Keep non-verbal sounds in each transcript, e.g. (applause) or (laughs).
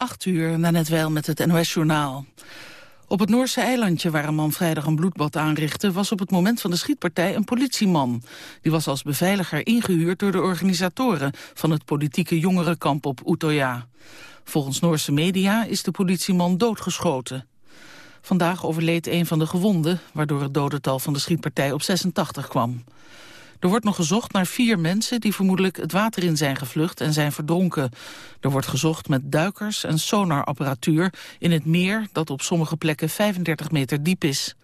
8 uur, na net wel met het NOS-journaal. Op het Noorse eilandje waar een man vrijdag een bloedbad aanrichtte... was op het moment van de schietpartij een politieman. Die was als beveiliger ingehuurd door de organisatoren... van het politieke jongerenkamp op Utøya. Volgens Noorse media is de politieman doodgeschoten. Vandaag overleed een van de gewonden... waardoor het dodental van de schietpartij op 86 kwam. Er wordt nog gezocht naar vier mensen die vermoedelijk het water in zijn gevlucht en zijn verdronken. Er wordt gezocht met duikers en sonarapparatuur in het meer dat op sommige plekken 35 meter diep is.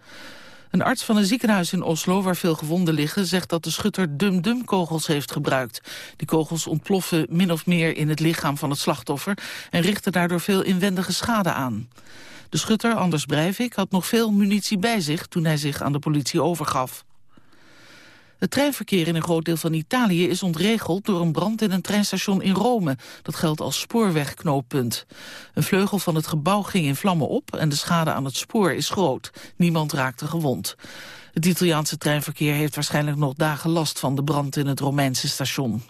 Een arts van een ziekenhuis in Oslo, waar veel gewonden liggen... zegt dat de schutter dum-dum-kogels heeft gebruikt. Die kogels ontploffen min of meer in het lichaam van het slachtoffer... en richten daardoor veel inwendige schade aan. De schutter, Anders Breivik, had nog veel munitie bij zich... toen hij zich aan de politie overgaf. Het treinverkeer in een groot deel van Italië is ontregeld door een brand in een treinstation in Rome. Dat geldt als spoorwegknooppunt. Een vleugel van het gebouw ging in vlammen op en de schade aan het spoor is groot. Niemand raakte gewond. Het Italiaanse treinverkeer heeft waarschijnlijk nog dagen last van de brand in het Romeinse station.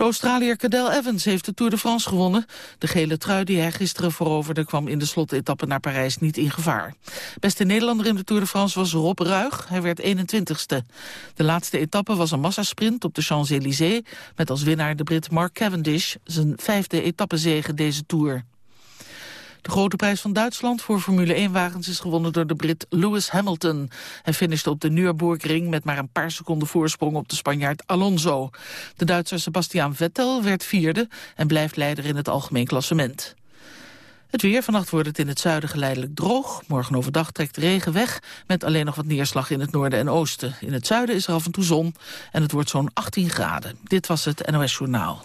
De Australiër Cadel Evans heeft de Tour de France gewonnen. De gele trui die hij gisteren veroverde kwam in de slotetappe naar Parijs niet in gevaar. Beste Nederlander in de Tour de France was Rob Ruig. Hij werd 21ste. De laatste etappe was een massasprint op de Champs-Élysées... met als winnaar de Brit Mark Cavendish, zijn vijfde etappezege deze Tour. De grote prijs van Duitsland voor Formule 1-wagens is gewonnen door de Brit Lewis Hamilton. Hij finishte op de Nürburgring met maar een paar seconden voorsprong op de Spanjaard Alonso. De Duitser Sebastian Vettel werd vierde en blijft leider in het algemeen klassement. Het weer, vannacht wordt het in het zuiden geleidelijk droog. Morgen overdag trekt de regen weg, met alleen nog wat neerslag in het noorden en oosten. In het zuiden is er af en toe zon en het wordt zo'n 18 graden. Dit was het NOS Journaal.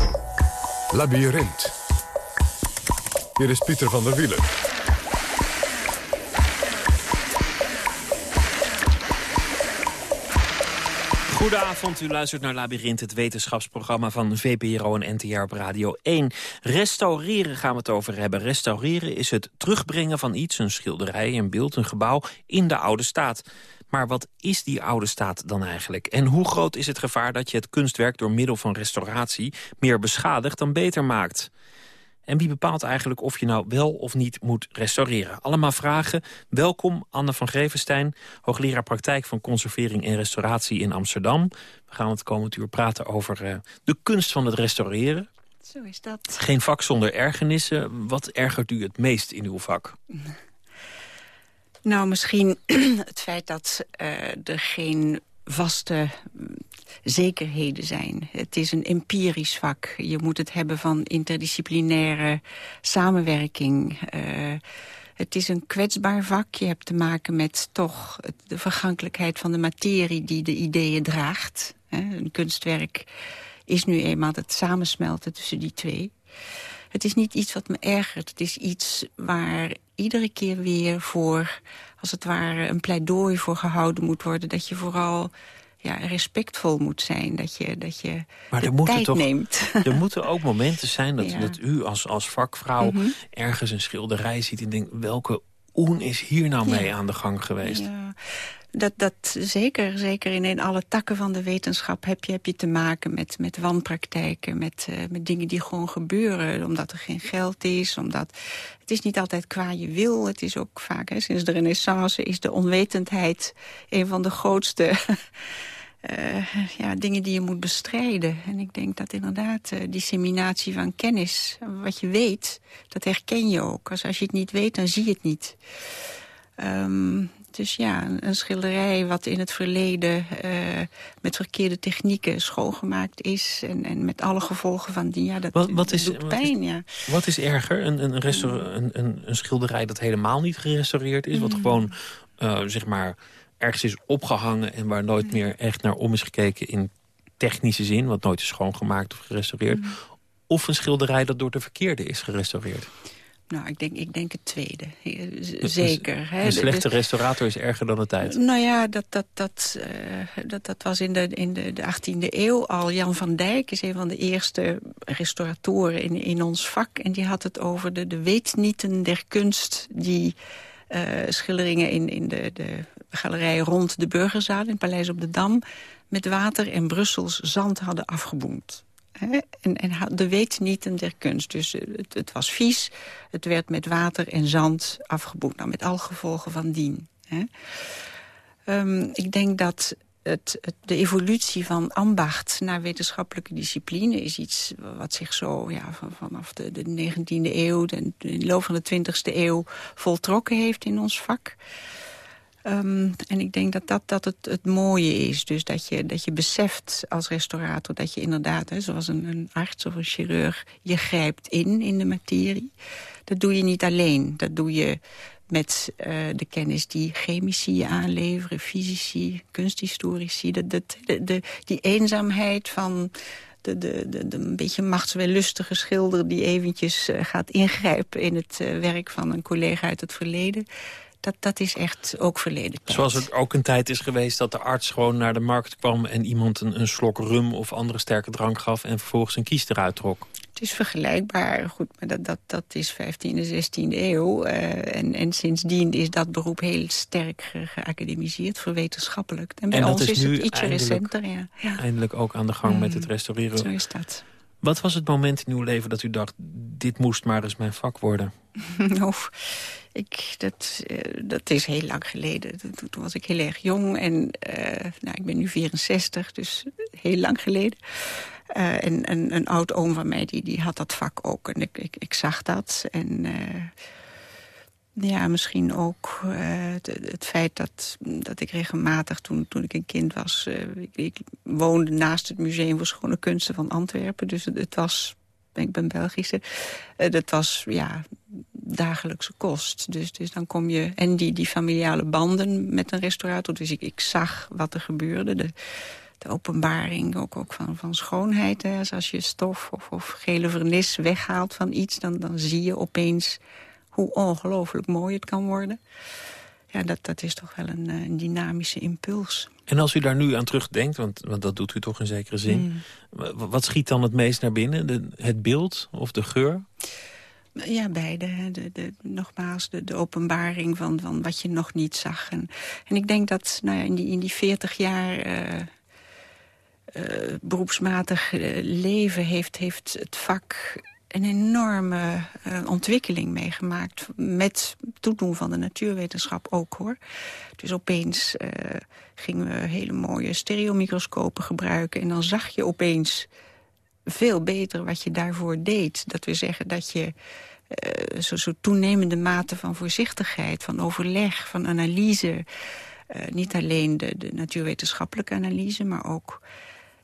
Labyrinth. Hier is Pieter van der Wielen. Goedenavond, u luistert naar Labyrinth, het wetenschapsprogramma van VPRO en NTR op Radio 1. Restaureren gaan we het over hebben. Restaureren is het terugbrengen van iets, een schilderij, een beeld, een gebouw, in de oude staat. Maar wat is die oude staat dan eigenlijk? En hoe groot is het gevaar dat je het kunstwerk door middel van restauratie meer beschadigt dan beter maakt? En wie bepaalt eigenlijk of je nou wel of niet moet restaureren? Allemaal vragen. Welkom Anne van Grevenstein, hoogleraar praktijk van conservering en restauratie in Amsterdam. We gaan het komend uur praten over uh, de kunst van het restaureren. Zo is dat. Geen vak zonder ergernissen. Wat ergert u het meest in uw vak? (laughs) Nou, misschien (clears throat) het feit dat uh, er geen vaste mm, zekerheden zijn. Het is een empirisch vak. Je moet het hebben van interdisciplinaire samenwerking. Uh, het is een kwetsbaar vak. Je hebt te maken met toch de vergankelijkheid van de materie die de ideeën draagt. Een kunstwerk is nu eenmaal het samensmelten tussen die twee. Het is niet iets wat me ergert. Het is iets waar iedere keer weer voor, als het ware, een pleidooi voor gehouden moet worden. Dat je vooral ja, respectvol moet zijn. Dat je, dat je maar de tijd toch, neemt. (laughs) Er moeten ook momenten zijn dat, dat u als, als vakvrouw mhm. ergens een schilderij ziet... en denkt, welke oen is hier nou mee aan de gang geweest? Ja. Dat, dat zeker, zeker in, in alle takken van de wetenschap heb je, heb je te maken met, met wanpraktijken, met, uh, met dingen die gewoon gebeuren, omdat er geen geld is, omdat het is niet altijd qua je wil, het is ook vaak, hè, sinds de renaissance is de onwetendheid een van de grootste uh, ja, dingen die je moet bestrijden. En ik denk dat inderdaad uh, disseminatie van kennis, wat je weet, dat herken je ook. Als, als je het niet weet, dan zie je het niet. Um, dus ja, een schilderij wat in het verleden uh, met verkeerde technieken schoongemaakt is... en, en met alle gevolgen van die, ja, dat, wat, wat is, doet pijn. Wat is, ja. wat is erger? Een, een, een, een, een, schilderij dat helemaal niet gerestaureerd is... wat mm. gewoon, zeg maar, ergens is opgehangen... en waar nooit meer echt naar om is gekeken in technische zin... wat nooit is schoongemaakt of gerestaureerd... Mm. of een schilderij dat door de verkeerde is gerestaureerd? Nou, ik denk, ik denk het tweede. Zeker. Een, een slechte restaurator is erger dan de tijd. Nou ja, dat, dat, dat, uh, dat, dat was in, de, in de, de 18e eeuw al. Jan van Dijk is een van de eerste restauratoren in, in ons vak. En die had het over de, de weetnieten der kunst... die uh, schilderingen in, in de, de galerij rond de Burgerzaal... in Paleis op de Dam... met water en Brussels zand hadden afgeboend. En, en de weet niet der kunst. Dus eh, het, was vies. Het werd met water en zand afgeboekt. Nou, met al gevolgen van dien. Um, ik denk dat het, de evolutie van ambacht naar wetenschappelijke discipline... is iets wat zich zo ja, van, vanaf de, de 19e eeuw... in de loop van de 20e eeuw voltrokken heeft in ons vak. Um, en ik denk dat dat, dat het, het mooie is. Dus dat je, dat je beseft als restaurator dat je inderdaad, hè, zoals een, een arts of een chirurg, je grijpt in, in de materie. Dat doe je niet alleen. Dat doe je met uh, de kennis die chemici je aanleveren, fysici, kunsthistorici. De, de, die eenzaamheid van de, de, de, de, een beetje machtswellustige schilder... die eventjes uh, gaat ingrijpen in het uh, werk van een collega uit het verleden dat, dat is echt ook verleden tijd. Zoals er ook een tijd is geweest dat de arts gewoon naar de markt kwam... en iemand een, een slok rum of andere sterke drank gaf... en vervolgens een kies eruit trok. Het is vergelijkbaar, goed, maar dat, dat, dat is 15e, 16e eeuw. Uh, en, en sindsdien is dat beroep heel sterk ge geacademiseerd, verwetenschappelijk. En bij en ons is, is, nu het ietsje recenter. Ja. ja. Eindelijk ook aan de gang mm, met het restaureren. Zo is dat. Wat was het moment in uw leven dat u dacht... dit moest maar eens mijn vak worden? (laughs) of, ik, dat, uh, dat is heel lang geleden. Toen, was ik heel erg jong en uh, nou, ik ben nu 64, dus heel lang geleden. Uh, en, en een oud oom van mij die, die had dat vak ook en ik, ik, zag dat. En ja, misschien ook het, het, feit dat, dat ik regelmatig, toen, toen ik een kind was... Ik, ik, woonde naast het Museum voor Schone Kunsten van Antwerpen. Dus het, het was ik ben Belgische. Dat was ja, dagelijkse kost. Dus, dus dan kom je... En die, die familiale banden met een restaurator. Dus ik, ik zag wat er gebeurde. De, de openbaring ook, ook van, van schoonheid. Hè. Dus als je stof of, of gele vernis weghaalt van iets... dan, dan zie je opeens hoe ongelooflijk mooi het kan worden. Ja, dat, dat is toch wel een, een dynamische impuls. En als u daar nu aan terugdenkt, want, want dat doet u toch in zekere zin... Mm. wat schiet dan het meest naar binnen? De, het beeld of de geur? Ja, beide. De, de, nogmaals, de, de openbaring van, van wat je nog niet zag. En, en ik denk dat nou ja, in, die, in die 40 jaar uh, uh, beroepsmatig leven heeft, heeft het vak een enorme ontwikkeling meegemaakt. Met toedoen van de natuurwetenschap ook, hoor. Dus opeens gingen we hele mooie stereomicroscopen gebruiken... en dan zag je opeens veel beter wat je daarvoor deed. Dat we zeggen dat je uh, zo, zo toenemende mate van voorzichtigheid... van overleg, van analyse... niet alleen de, de natuurwetenschappelijke analyse, maar ook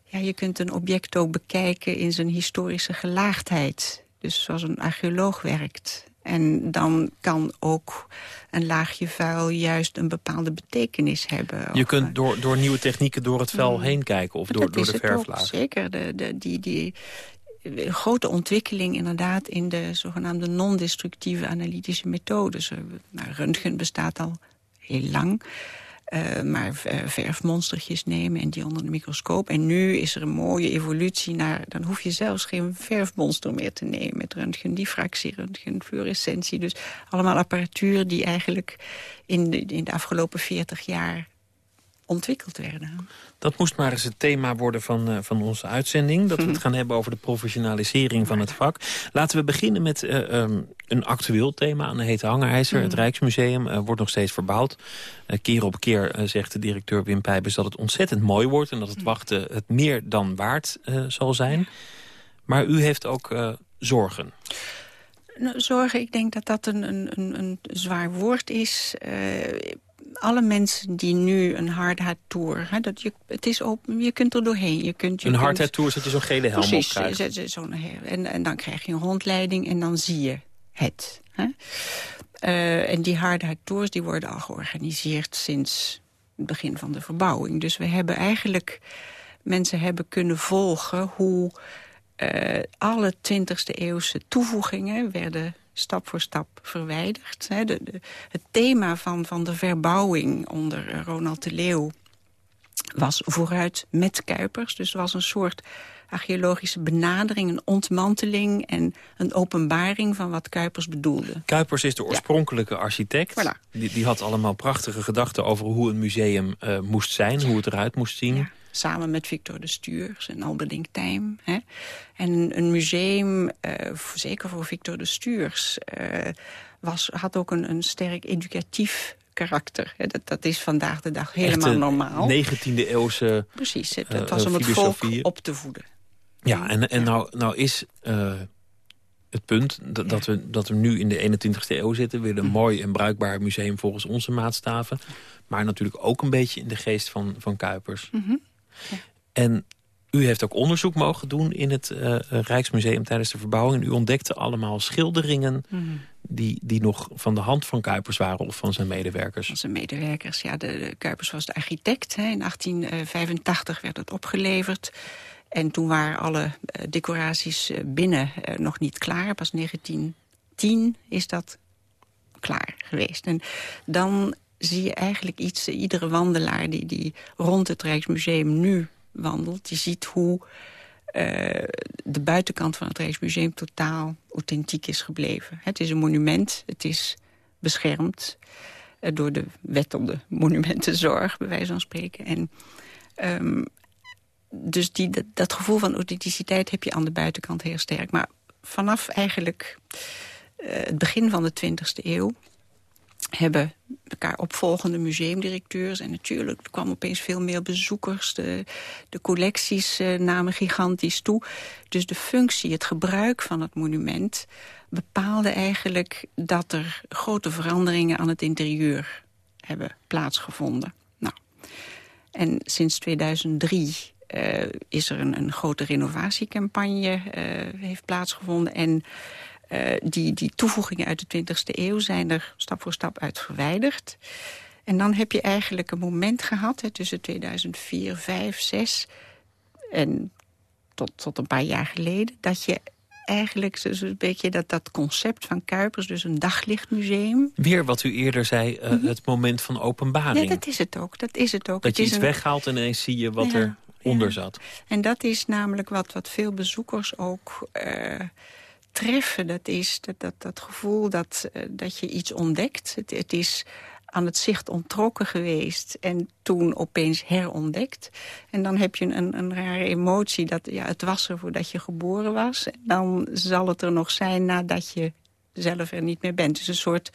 ja, je kunt een object ook bekijken in zijn historische gelaagdheid. Dus zoals een archeoloog werkt. En dan kan ook een laagje vuil juist een bepaalde betekenis hebben. Je kunt door, door nieuwe technieken door het vel mm. heen kijken of door, door de verflaag. Zeker, de, de, die, die grote ontwikkeling inderdaad in de zogenaamde non-destructieve analytische methodes. Nou, röntgen bestaat al heel lang. Uh, maar uh, verfmonstertjes nemen en die onder de microscoop. En nu is er een mooie evolutie naar... dan hoef je zelfs geen verfmonster meer te nemen... met röntgen, diffractie, röntgen, fluorescentie. Dus allemaal apparatuur die eigenlijk in de, in de afgelopen 40 jaar ontwikkeld werden. Dat moest maar eens het thema worden van, uh, van onze uitzending. Dat we het gaan hebben over de professionalisering van het vak. Laten we beginnen met uh, um, een actueel thema aan de hete hangijzer. Het mm. Rijksmuseum uh, wordt nog steeds verbouwd. keer op keer zegt de directeur Wim Pijpers dat het ontzettend mooi wordt... en dat het mm. wachten het meer dan waard zal zijn. Maar u heeft ook zorgen. Nou, zorgen, ik denk dat dat een, een, een zwaar woord is alle mensen die nu een hardhat tour... Hè, dat je, het is open, je kunt er doorheen. Je kunt, je een hardhat tour zet je zo'n gele helm precies, op krijgt. Zo'n en, en dan krijg je een rondleiding en dan zie je het. Hè. Uh, en die hardhat tours die worden al georganiseerd sinds het begin van de verbouwing. Dus we hebben eigenlijk... Mensen hebben kunnen volgen hoe uh, alle 20e eeuwse toevoegingen werden stap voor stap verwijderd. Hè. De, de, het thema van, van de verbouwing onder Ronald de Leeuw was vooruit met Kuipers. Dus er was een soort archeologische benadering, een ontmanteling... en een openbaring van wat Kuipers bedoelde. Kuipers is de oorspronkelijke architect. Voilà. Die, die had allemaal prachtige gedachten over hoe een museum uh, moest zijn... hoe het eruit moest zien. Ja, samen met Victor de Stuurs en Alberding Tijm. Hè. En een museum, uh, zeker voor Victor de Stuurs... Uh, was, had ook een, een sterk educatief karakter. Dat, dat is vandaag de dag helemaal Echte normaal. 19e eeuwse Precies, het, het was om het volk op te voeden. Ja, en, en Nou, nou is uh, het punt dat, dat, we, dat we nu in de 21ste eeuw zitten... weer een mm. mooi en bruikbaar museum volgens onze maatstaven. Maar natuurlijk ook een beetje in de geest van, van Kuipers. Mm -hmm. Ja. En u heeft ook onderzoek mogen doen in het uh, Rijksmuseum tijdens de verbouwing. En u ontdekte allemaal schilderingen mm. die, die nog van de hand van Kuipers waren of van zijn medewerkers. Van zijn medewerkers, ja. De, de Kuipers was de architect. Hè. In 1885 werd het opgeleverd. En toen waren alle uh, decoraties uh, binnen nog niet klaar. Pas 1910 is dat klaar geweest. En dan zie je eigenlijk iets, iedere wandelaar die, die rond het Rijksmuseum nu wandelt... die ziet hoe de buitenkant van het Rijksmuseum totaal authentiek is gebleven. Het is een monument, het is beschermd door de wet op de monumentenzorg, bij wijze van spreken. En um, dus die, dat, gevoel van authenticiteit heb je aan de buitenkant heel sterk. Maar vanaf eigenlijk uh, het begin van de 20e eeuw hebben elkaar opvolgende museumdirecteurs. En natuurlijk er kwamen opeens veel meer bezoekers. De, de collecties uh, namen gigantisch toe. Dus de functie, het gebruik van het monument... bepaalde eigenlijk dat er grote veranderingen aan het interieur hebben plaatsgevonden. Nou, en sinds 2003 uh, is er een, een grote renovatiecampagne uh, heeft plaatsgevonden. En uh, die, die toevoegingen uit de 20e eeuw zijn er stap voor stap uit verwijderd. En dan heb je eigenlijk een moment gehad hè, tussen 2004, 5, 6 en tot, tot een paar jaar geleden... dat je eigenlijk een beetje dat, dat concept van Kuipers, dus een daglichtmuseum. Weer wat u eerder zei, uh, mm -hmm. het moment van openbaring. Ja, dat is het ook. Dat, is het ook. dat het je is iets een... weghaalt en ineens zie je wat ja. er onder zat. En dat is namelijk wat, wat veel bezoekers ook uh, treffen. Dat is dat, dat, dat gevoel dat, uh, dat je iets ontdekt. Het, het is aan het zicht ontrokken geweest en toen opeens herontdekt. En dan heb je een, een rare emotie dat ja, het was er voordat je geboren was. En dan zal het er nog zijn nadat je zelf er niet meer bent. Dus een soort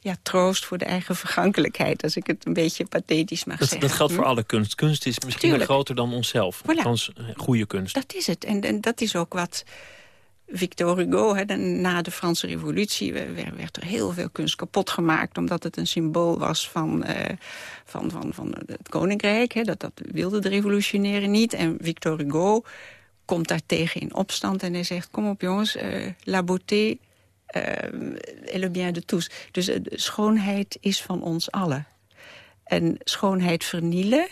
ja, troost voor de eigen vergankelijkheid, als ik het een beetje pathetisch mag dat, zeggen. Dat geldt voor alle kunst. Kunst is misschien groter dan onszelf. Voilà. Althans, goede kunst. Dat is het. En, en dat is ook wat Victor Hugo, hè, na de Franse revolutie... werd er heel veel kunst kapot gemaakt... omdat het een symbool was van, uh, van, van, van het koninkrijk. Hè, dat, dat wilde de revolutionairen niet. En Victor Hugo komt daartegen in opstand en hij zegt... kom op jongens, uh, la beauté uh, le bien de tous. Dus schoonheid is van ons allen. En schoonheid vernielen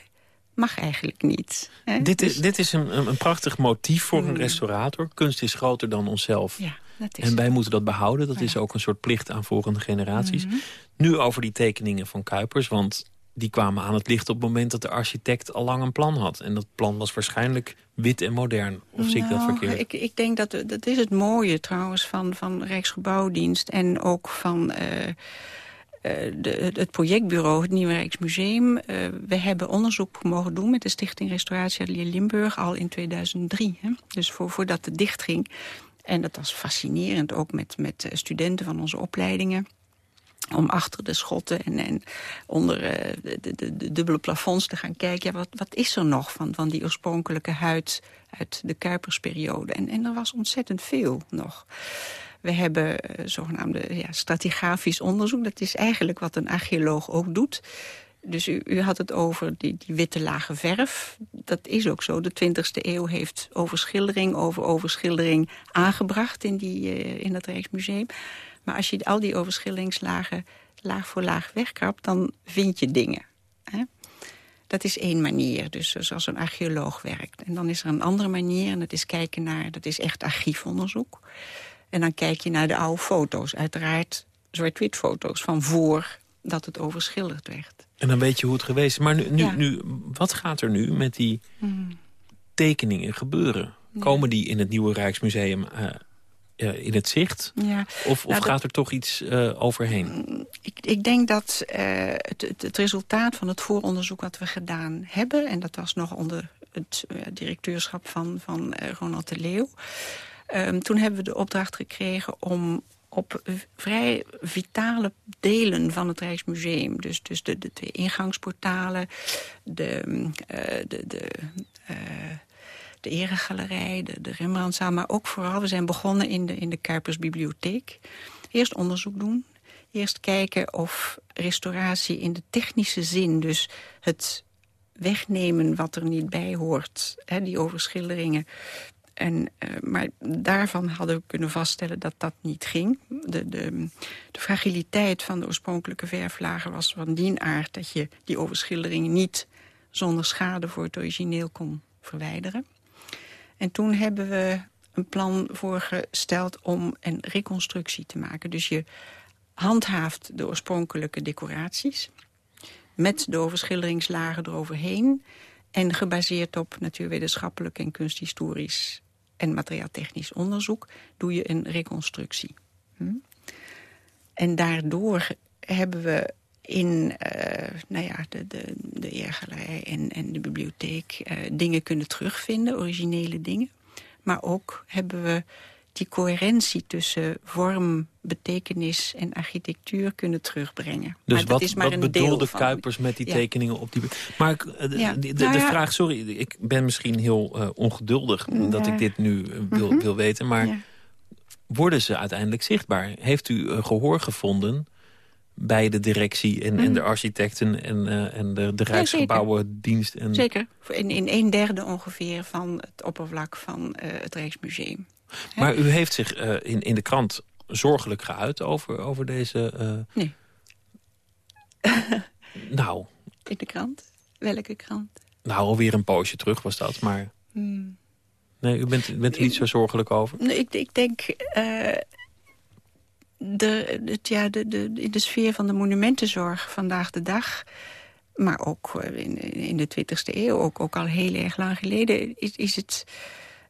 mag eigenlijk niet. Hè? Dit is, Dus- dit is een, een prachtig motief voor een Mm. restaurator. Kunst is groter dan onszelf. Ja, dat is En wij moeten dat behouden. Dat Ja. is ook een soort plicht aan volgende generaties. Mhm. Nu over die tekeningen van Kuipers. Want die kwamen aan het licht op het moment dat de architect al lang een plan had. En dat plan was waarschijnhet wit en modern. Of zie ik dat Nou, verkeerd? Ik, ik denk dat dat is het mooie trouwens van, van Rijksgebouwdienst en ook van eh, de, het projectbureau, het Nieuwe Rijksmuseum. Eh, we hebben onderzoek mogen doen met de Stichting Restauratie Limburg al in 2003. Hè? Dus voor, voordat het dicht ging. En dat was fascinerend ook met, met eh, studenten van onze opleidingen om achter de schotten en, en onder eh, de, de, de, de dubbele plafonds te gaan kijken... Ja, wat, wat is er nog van, van die oorspronkelijke huid uit de Kuipersperiode? En, en er was ontzettend veel nog. We hebben eh, zogenaamde ja, stratigrafisch onderzoek. Dat is eigenlijk wat een archeoloog ook doet. Dus u, u had het over die, die witte lage verf. Dat is ook zo. De 20e eeuw heeft overschildering over overschildering aangebracht... in, die, eh, in het Rijksmuseum. Maar als je al die overschilderingslagen laag voor laag wegkrapt... dan vind je dingen. Hè? Dat is één manier, dus zoals een archeoloog werkt. En dan is er een andere manier, en dat is kijken naar... dat is echt archiefonderzoek. En dan kijk je naar de oude foto's. Uiteraard zwart-wit foto's van voor dat het overschilderd werd. En dan weet je hoe het geweest is. Maar nu, nu, nu wat gaat er nu met die hmm. tekeningen gebeuren? Komen die in het nieuwe Rijksmuseum uh, in het zicht? Ja. Of, of nou, gaat er toch iets uh, overheen? Mm, ik, ik, denk dat uh, het, het, resultaat van het vooronderzoek wat we gedaan hebben... en dat was nog onder het directeurschap van, van Ronald de Leeuw... Um, toen hebben we de opdracht gekregen om op vrij vitale delen van het Rijksmuseum. Dus, dus de, de twee ingangsportalen, de, uh, de, de, uh, de eregalerij, de, de Rembrandtzaal... maar ook vooral, we zijn begonnen in de, in de Kuipersbibliotheek. Eerst onderzoek doen, eerst kijken of restauratie in de technische zin... dus het wegnemen wat er niet bij hoort, hè, die overschilderingen... En, uh, maar daarvan hadden we kunnen vaststellen dat dat niet ging. De, de, de fragiliteit van de oorspronkelijke verflagen was van die aard... dat je die overschilderingen niet zonder schade voor het origineel kon verwijderen. En toen hebben we een plan voorgesteld om een reconstructie te maken. Dus je handhaaft de oorspronkelijke decoraties... met de overschilderingslagen eroverheen... en gebaseerd op natuurwetenschappelijk en kunsthistorisch en materiaaltechnisch onderzoek doe je een reconstructie. Hm? En daardoor hebben we in uh, nou ja, de, de, de eergalerij en, en de bibliotheek uh, dingen kunnen terugvinden, originele dingen. Maar ook hebben we die coherentie tussen vorm, betekenis en architectuur kunnen terugbrengen. Dus maar wat, is maar wat bedoelde Kuipers met die tekeningen op die... Maar eh, de, de, de, nou vraag, sorry, ik ben misschien heel uh, ongeduldig... dat ik dit nu uh, wil, mhm. wil weten, maar worden ze uiteindelijk zichtbaar? Heeft u gehoor gevonden bij de directie en, en mhm. de architecten en, uh, en de, de Rijksgebouwendienst? En... Zeker, in, in een derde ongeveer van het oppervlak van uh, het Rijksmuseum. Maar u heeft zich uh, in, in de krant zorgelijk geuit over, over deze... Uh... Nee. (laughs) nou. In de krant? Welke krant? Nou, alweer een poosje terug was dat, maar... Hmm. Nee, u bent, bent er niet zo zorgelijk over? Nee, ik, ik denk... Uh, de, het, ja, de, de, in de sfeer van de monumentenzorg vandaag de dag... maar ook in, in de 20e eeuw, ook, ook al heel erg lang geleden... is, is het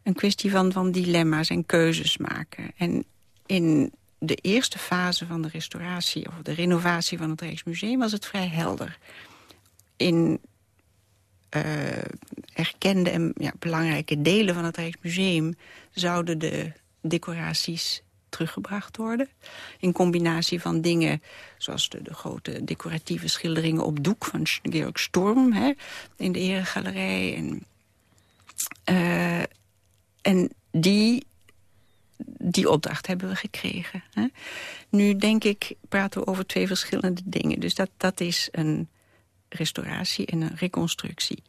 een kwestie van, van dilemma's en keuzes maken. En in de eerste fase van de restauratie of de renovatie van het Rijksmuseum was het vrij helder. In uh, erkende en ja, belangrijke delen van het Rijksmuseum zouden de decoraties teruggebracht worden. In combinatie van dingen zoals de, de grote decoratieve schilderingen op doek van Georg Storm hè, in de Eregalerij. En, uh, en die, die opdracht hebben we gekregen. Hè? Nu denk ik, praten we over twee verschillende dingen. Dus dat, dat is een restauratie en een reconstructie.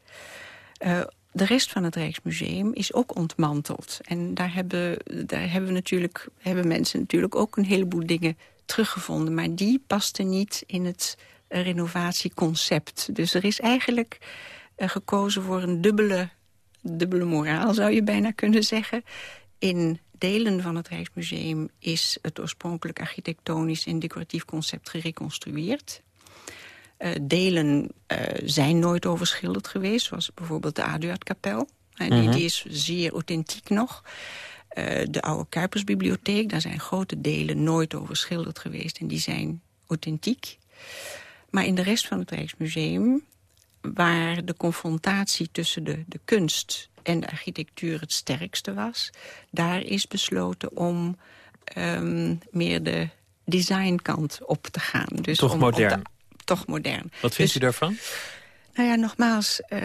Uh, de rest van het Rijksmuseum is ook ontmanteld. En daar hebben, daar hebben, we natuurlijk, hebben mensen natuurlijk ook een heleboel dingen teruggevonden. Maar die pasten niet in het renovatieconcept. Dus er is eigenlijk uh, gekozen voor een dubbele dubbele moraal, zou je bijna kunnen zeggen. In delen van het Rijksmuseum is het oorspronkelijk architectonisch en decoratief concept gereconstrueerd. Uh, delen uh, zijn nooit overschilderd geweest, zoals bijvoorbeeld de Aduardkapel. Uh, die, die, is zeer authentiek nog. de oude Kuipersbibliotheek, daar zijn grote delen nooit overschilderd geweest en die zijn authentiek. Maar in de rest van het Rijksmuseum waar de confrontatie tussen de, de kunst en de architectuur het sterkste was... daar is besloten om um, meer de designkant op te gaan. Dus toch modern? toch modern. Wat vindt dus, u daarvan? Nou ja, nogmaals... Uh,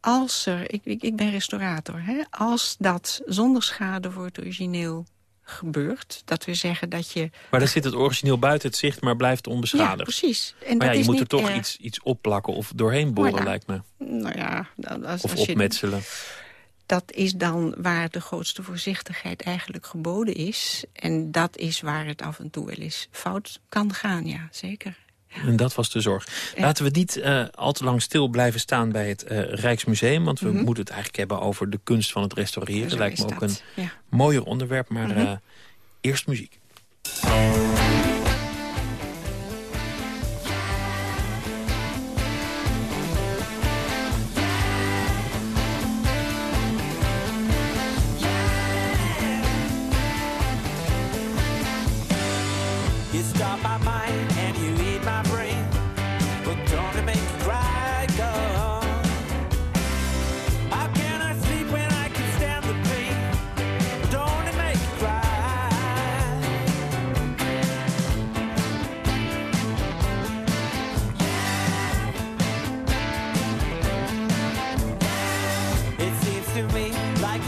als er, ik, ik, ik ben restaurator, hè, als dat zonder schade voor het origineel gebeurt. Dat we zeggen dat je... Maar dan zit het origineel buiten het zicht, maar blijft onbeschadigd. Ja, precies. En maar ja, je moet er toch iets, iets opplakken of doorheen boren, lijkt me. Nou ja, als, of opmetselen. dat is dan waar de grootste voorzichtigheid eigenlijk geboden is. En dat is waar het af en toe wel eens fout kan gaan, ja, zeker. En dat was de zorg. Laten we niet uh, al te lang stil blijven staan bij het uh, Rijksmuseum. Want we mhm. moeten het eigenlijk hebben over de kunst van het restaureren. Dat lijkt me ook een mooier onderwerp. Maar mm Eerst muziek.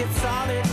it's solid.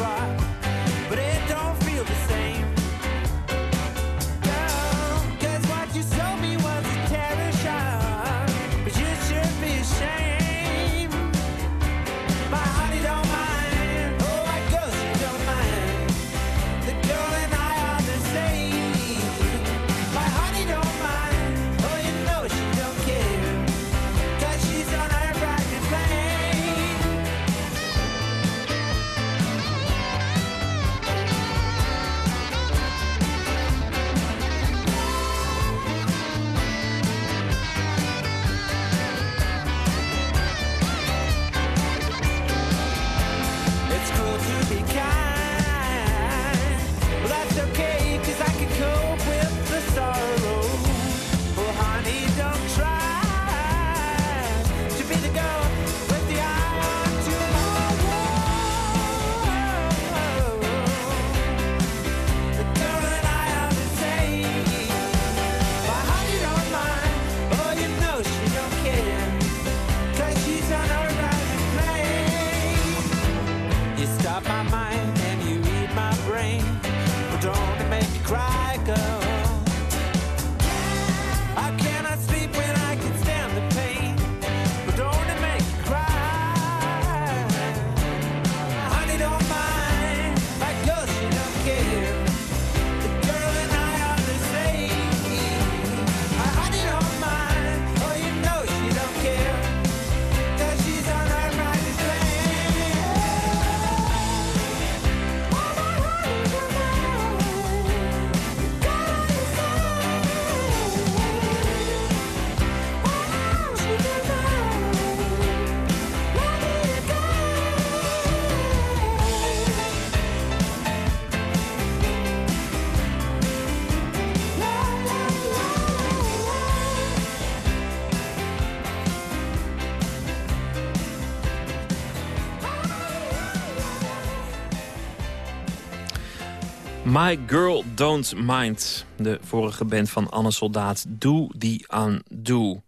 My Girl Don't Mind. De vorige band van Anne Soldaat. Do the Undo.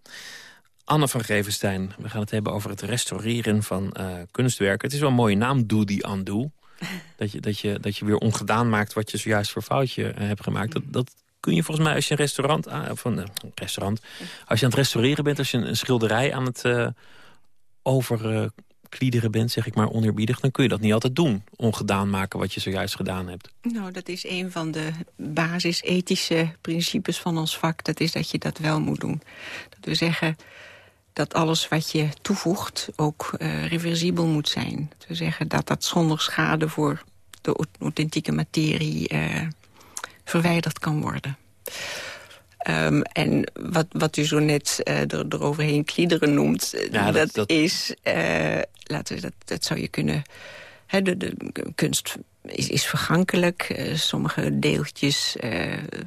Anne van Grevenstein, we gaan het hebben over het restaureren van uh, kunstwerken. Het is wel een mooie naam, Do the Undo. dat, je, dat, je, dat je weer ongedaan maakt wat je zojuist voor foutje uh, hebt gemaakt. Dat, dat kun je volgens mij als je een restaurant... Uh, of een restaurant als je aan het restaureren bent, als je een, schilderij aan het over kliederen bent, zeg ik maar oneerbiedig... dan kun je dat niet altijd doen, ongedaan maken wat je zojuist gedaan hebt. Nou, dat is een van de basisethische principes van ons vak. Dat is dat je dat wel moet doen. Dat we zeggen dat alles wat je toevoegt ook uh, reversibel moet zijn. Dat we zeggen dat dat zonder schade voor de authentieke materie uh, verwijderd kan worden. Um, en wat, wat u zo net uh, er, eroverheen kliederen noemt, ja, dat, dat, is, uh, laten we dat, dat zou je kunnen... He, de, de kunst is, is vergankelijk, uh, sommige deeltjes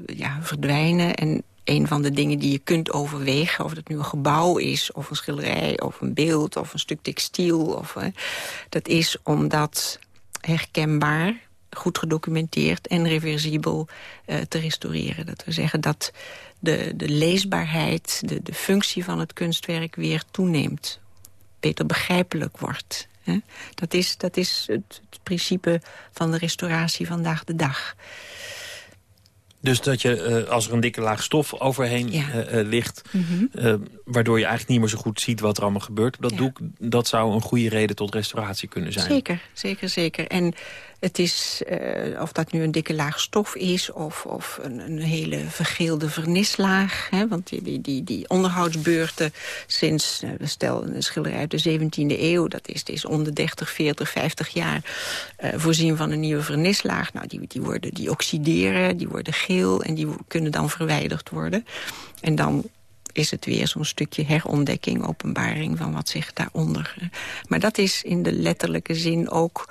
ja, verdwijnen. En een van de dingen die je kunt overwegen, of het nu een gebouw is... of een schilderij, of een beeld, of een stuk textiel... Of, dat is om dat herkenbaar goed gedocumenteerd en reversibel uh, te restaureren. Dat we zeggen dat de, de leesbaarheid, de, de functie van het kunstwerk weer toeneemt. Beter begrijpelijk wordt. Hè? Dat is, dat is het, het principe van de restauratie vandaag de dag. Dus dat je, uh, als er een dikke laag stof overheen ja. uh, uh, ligt... Mm -hmm. waardoor je eigenlijk niet meer zo goed ziet wat er allemaal gebeurt... dat, ja. doek, dat zou een goede reden tot restauratie kunnen zijn. Zeker, zeker, zeker. En Het is, uh, of dat nu een dikke laag stof is of, of een, een hele vergeelde vernislaag. Hè, want die, die, die, onderhoudsbeurten sinds, uh, stel een schilderij uit de 17e eeuw... dat is, is om de 30, 40, 50 jaar uh, voorzien van een nieuwe vernislaag. Nou, die, die, worden, die oxideren, die worden geel en die kunnen dan verwijderd worden. En dan is het weer zo'n stukje herontdekking, openbaring van wat zich daaronder... Maar dat is in de letterlijke zin ook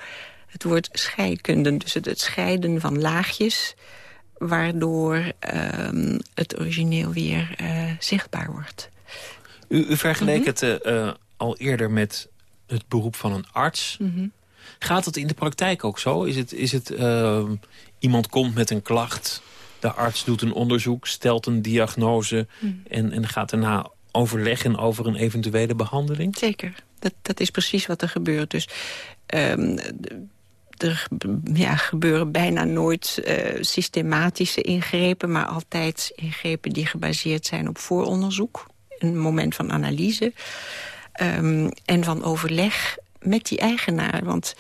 het woord scheidkunde. Dus het, scheiden van laagjes waardoor uh, het origineel weer uh, zichtbaar wordt. U, u vergeleek mm -hmm. het uh, al eerder met het beroep van een arts. Mm -hmm. Gaat het in de praktijk ook zo? Is het, is het ehm, iemand komt met een klacht, de arts doet een onderzoek, stelt een diagnose... Mm. En, en gaat daarna overleggen over een eventuele behandeling? Zeker. Dat, dat is precies wat er gebeurt. Dus um, er ja, gebeuren bijna nooit uh, systematische ingrepen... maar altijd ingrepen die gebaseerd zijn op vooronderzoek. Een moment van analyse. Um, en van overleg met die eigenaar. Want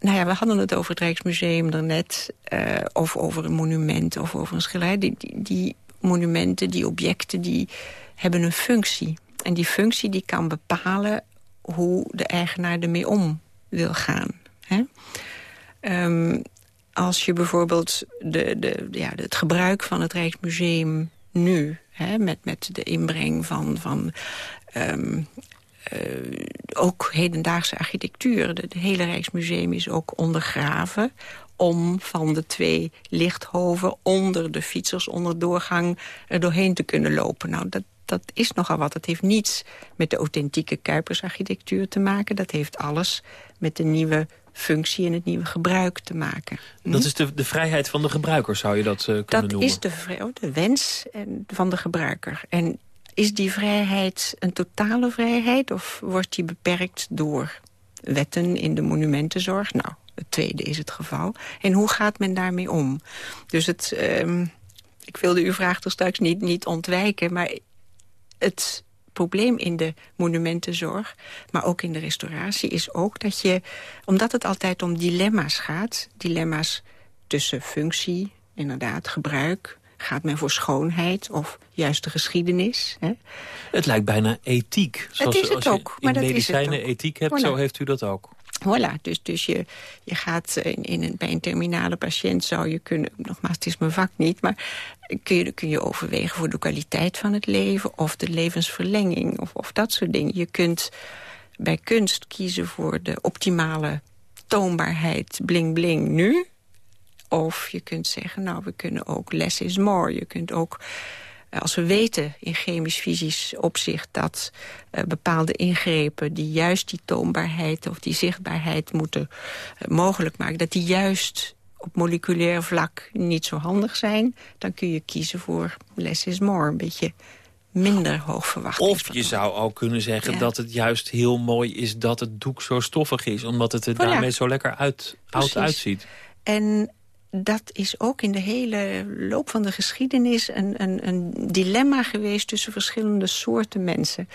nou ja, we hadden het over het Rijksmuseum daarnet... Uh, of over een monument of over een schilderij. Die, die, die monumenten, die objecten, die hebben een functie. En die functie die kan bepalen hoe de eigenaar ermee om wil gaan. Hè? Um, als je bijvoorbeeld de, de, ja, het gebruik van het Rijksmuseum nu... Hè, met, met de inbreng van, van um, uh, ook hedendaagse architectuur. Het hele Rijksmuseum is ook ondergraven om van de twee lichthoven onder de fietsers onder doorgang er doorheen te kunnen lopen. Nou, dat, dat is nogal wat. Dat heeft niets met de authentieke Kuipersarchitectuur te maken. Dat heeft alles met de nieuwe functie en het nieuwe gebruik te maken. Dat is de, de vrijheid van de gebruiker, zou je dat uh, kunnen dat noemen? Dat is de, oh, de wens van de gebruiker. En is die vrijheid een totale vrijheid... of wordt die beperkt door wetten in de monumentenzorg? Nou, het tweede is het geval. En hoe gaat men daarmee om? Dus het... Um, ik wilde uw vraag toch straks niet, niet ontwijken... maar het probleem in de monumentenzorg, maar ook in de restauratie... is ook dat je, omdat het altijd om dilemma's gaat... dilemma's tussen functie, inderdaad, gebruik... gaat men voor schoonheid of juist de geschiedenis? Hè? Het lijkt bijna ethiek. Zoals, het is het ook. maar dat medicijnen is het ook. ethiek hebt, voilà. zo heeft u dat ook. Voilà, dus, dus je, je gaat in, in een, bij een terminale patiënt zou je kunnen... nogmaals, het is mijn vak niet, maar kun je, kun je overwegen voor de kwaliteit van het leven... of de levensverlenging of, of dat soort dingen. Je kunt bij kunst kiezen voor de optimale toonbaarheid bling-bling nu... Of je kunt zeggen, nou, we kunnen ook less is more. Je kunt ook als we weten in chemisch-fysisch opzicht dat uh, bepaalde ingrepen... die juist die toonbaarheid of die zichtbaarheid moeten uh, mogelijk maken... dat die juist op moleculair vlak niet zo handig zijn... dan kun je kiezen voor less is more, een beetje minder hoog verwacht. Of je zou ook kunnen zeggen ja. dat het juist heel mooi is... dat het doek zo stoffig is, omdat het er daarmee zo lekker uit, oud uitziet. En dat is ook in de hele loop van de geschiedenis... een, een, een dilemma geweest tussen verschillende soorten mensen.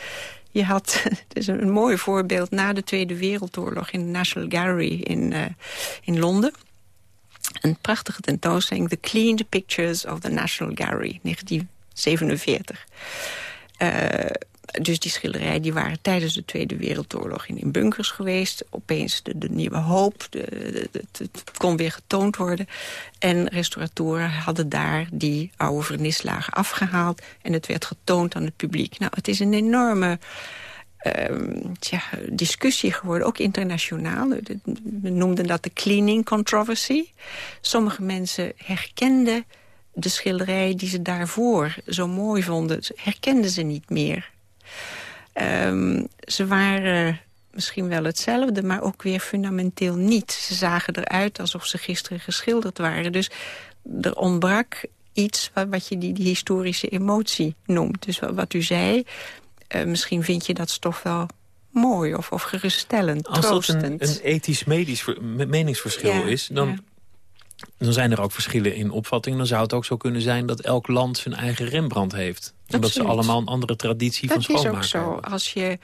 Je had, (laughs) het is een, mooi voorbeeld, na de Tweede Wereldoorlog... in de National Gallery in, uh, in Londen. Een prachtige tentoonstelling, The Cleaned Pictures of the National Gallery, 1947. Uh, dus die schilderijen die waren tijdens de Tweede Wereldoorlog in, bunkers geweest. Opeens de, nieuwe hoop, de, het kon weer getoond worden. En restauratoren hadden daar die oude vernislagen afgehaald... en het werd getoond aan het publiek. Nou, het is een enorme... Um, tja, discussie geworden, ook internationaal. We noemden dat de cleaning controversy. Sommige mensen herkenden de schilderij die ze daarvoor zo mooi vonden... herkenden ze niet meer. Um, ze waren misschien wel hetzelfde, maar ook weer fundamenteel niet. Ze zagen eruit alsof ze gisteren geschilderd waren. Dus er ontbrak iets wat, wat je die, die, historische emotie noemt. Dus wat, wat u zei, uh, misschien vind je dat stof wel mooi of, of geruststellend, Als troostend. dat een, een ethisch-medisch meningsverschil ja, is... dan ja. Dan zijn er ook verschillen in opvattingen. Dan zou het ook zo kunnen zijn dat elk land zijn eigen Rembrandt heeft. Omdat ze allemaal een andere traditie dat van schoonmaken Dat is ook zo. Als je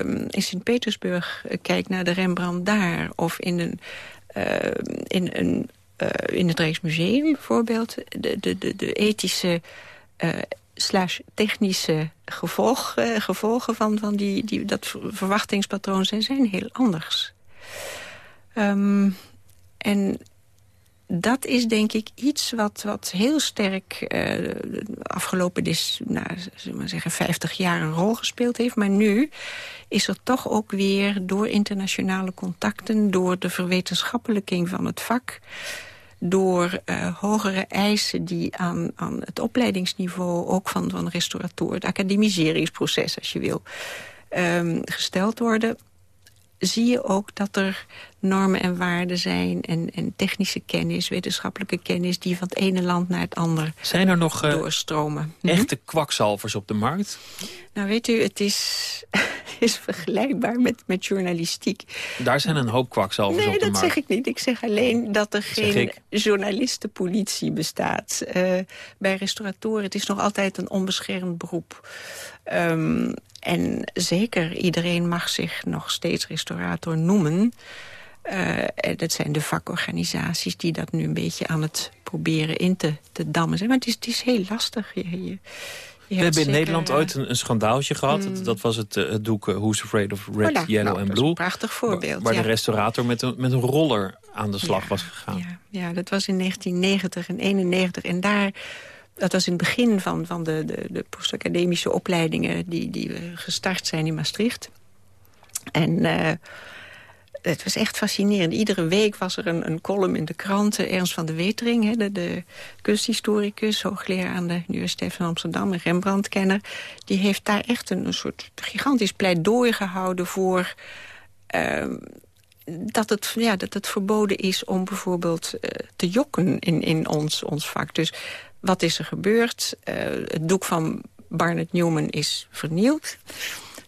um, in Sint-Petersburg kijkt naar de Rembrandt daar... of in een in, een, in het Rijksmuseum bijvoorbeeld... de, de, de, de ethische slash technische gevolg, gevolgen van, van die, die, dat verwachtingspatroon zijn, zijn heel anders. Um, en dat is denk ik iets wat, wat heel sterk de afgelopen dis, nou, maar zeggen, 50 jaar een rol gespeeld heeft. Maar nu is er toch ook weer door internationale contacten... door de verwetenschappelijking van het vak door uh, hogere eisen die aan, aan het opleidingsniveau... ook van, van restauratoren, het academiseringsproces, als je wil, um, gesteld worden zie je ook dat er normen en waarden zijn... en, en technische kennis, wetenschappelijke kennis... die van het ene land naar het andere Zijn er nog uh, doorstromen. echte kwakzalvers op de markt? Nou, weet u, het is, (laughs) is vergelijkbaar met, met journalistiek. Daar zijn een hoop kwakzalvers nee, op de markt. Nee, dat zeg ik niet. Ik zeg alleen dat er geen journalistenpolitie bestaat. Uh, bij restauratoren, het is nog altijd een onbeschermd beroep. Um, en zeker, iedereen mag zich nog steeds restaurator noemen. Uh, dat zijn de vakorganisaties die dat nu een beetje aan het proberen in te, te dammen zijn. Maar het is, het is heel lastig. Je, je, je We hebben in Nederland ooit een, een schandaaltje gehad. Mm. Dat was het, het doek uh, Who's Afraid of Red, Yellow nou, and dat Blue. Is een prachtig voorbeeld. Waar ja. de restaurator met een, met een roller aan de slag ja, was gegaan. Ja, ja, dat was in 1990 en 91. En daar dat was in het begin van, van de, de, de postacademische opleidingen... Die, die gestart zijn in Maastricht. En uh, het was echt fascinerend. Iedere week was er een, een column in de kranten. Ernst van de Wetering, de, de kunsthistoricus... hoogleraar aan de Universiteit van Amsterdam, een Rembrandt-kenner... die heeft daar echt een, een soort gigantisch pleidooi gehouden voor... Uh, dat het, ja, dat het verboden is om bijvoorbeeld uh, te jokken in, in ons, ons vak. Dus wat is er gebeurd? Uh, het doek van Barnett Newman is vernield.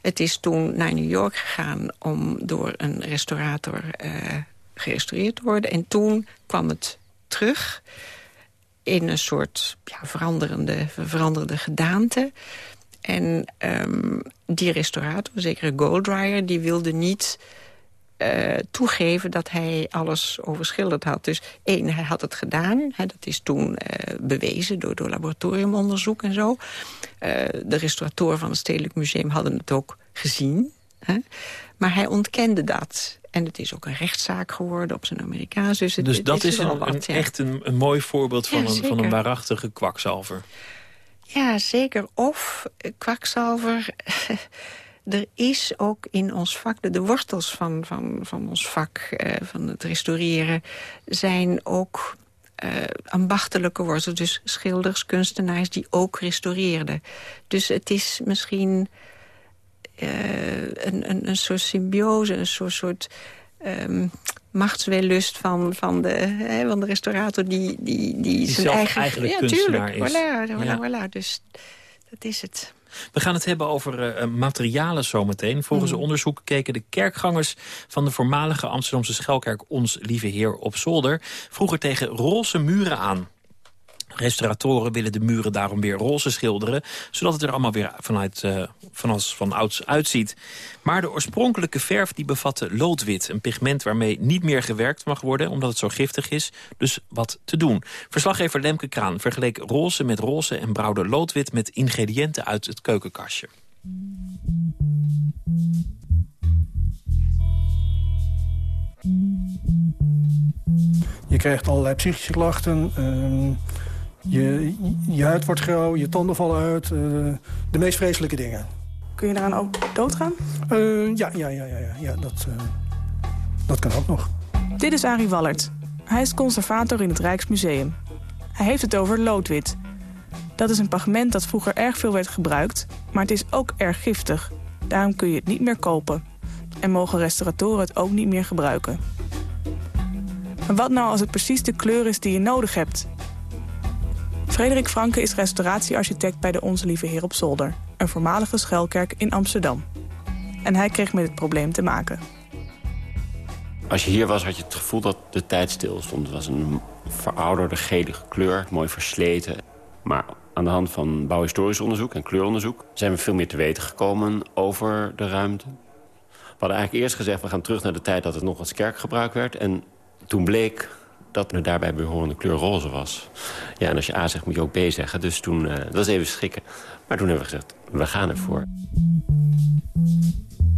Het is toen naar New York gegaan om door een restaurator uh, gerestaureerd te worden. En toen kwam het terug in een soort ja, veranderende, veranderde gedaante. En um, die restaurator, zeker Goldryer, die wilde niet uh, toegeven dat hij alles overschilderd had. Dus één, hij had het gedaan. Hè, dat is toen uh, bewezen door, door laboratoriumonderzoek en zo. Uh, de restauratoren van het Stedelijk Museum hadden het ook gezien. Hè, maar hij ontkende dat. En het is ook een rechtszaak geworden op zijn Amerikaans. Dus, het, dus het dat is, een, wat, een, ja. echt een, een mooi voorbeeld van, Ja, een, van een waarachtige kwakzalver. Ja, zeker. Of eh, kwakzalver... (laughs) er is ook in ons vak, de, de wortels van, van, van ons vak, eh, van het restaureren... zijn ook uh, ambachtelijke wortels. Dus schilders, kunstenaars die ook restaureerden. Dus het is misschien uh, een, een, een soort symbiose, een soort... soort um, machtswellust van, van, de, hè, van de restaurator die, die, die, Die zijn zelf eigen... eigenlijk ja, kunstenaar tuurlijk. is. Voilà, voilà, Ja. voilà. Dus dat is het. We gaan het hebben over uh, materialen zometeen. Volgens Mm. onderzoek keken de kerkgangers van de voormalige Amsterdamse schuilkerk Ons Lieve Heer op Zolder vroeger tegen roze muren aan. Restauratoren willen de muren daarom weer roze schilderen... zodat het er allemaal weer vanuit, uh, van als van ouds uitziet. Maar de oorspronkelijke verf die bevatte loodwit. Een pigment waarmee niet meer gewerkt mag worden... omdat het zo giftig is. Dus wat te doen? Verslaggever Lemke Kraan vergeleek roze met roze... en brouwde loodwit met ingrediënten uit het keukenkastje. Je krijgt allerlei psychische klachten. Uh, je, je huid wordt grauw, je tanden vallen uit. Uh, de meest vreselijke dingen. Kun je daaraan ook doodgaan? Uh, ja, ja, ja, ja, ja, ja dat, uh, dat kan ook nog. Dit is Arie Wallert. Hij is conservator in het Rijksmuseum. Hij heeft het over loodwit. Dat is een pigment dat vroeger erg veel werd gebruikt... maar het is ook erg giftig. Daarom kun je het niet meer kopen. En mogen restauratoren het ook niet meer gebruiken. Maar wat nou als het precies de kleur is die je nodig hebt? Frederik Franke is restauratiearchitect bij de Onze Lieve Heer op Zolder... een voormalige schuilkerk in Amsterdam. En hij kreeg met het probleem te maken. Als je hier was, had je het gevoel dat de tijd stil stond. Het was een verouderde gelige kleur, mooi versleten. Maar aan de hand van bouwhistorisch onderzoek en kleuronderzoek... zijn we veel meer te weten gekomen over de ruimte. We hadden eigenlijk eerst gezegd, we gaan terug naar de tijd dat het nog als kerk gebruikt werd... en toen bleek dat de daarbij behorende kleur roze was. Ja, en als je A zegt, moet je ook B zeggen. Dus toen, uh, dat was even schrikken. Maar toen hebben we gezegd, we gaan ervoor.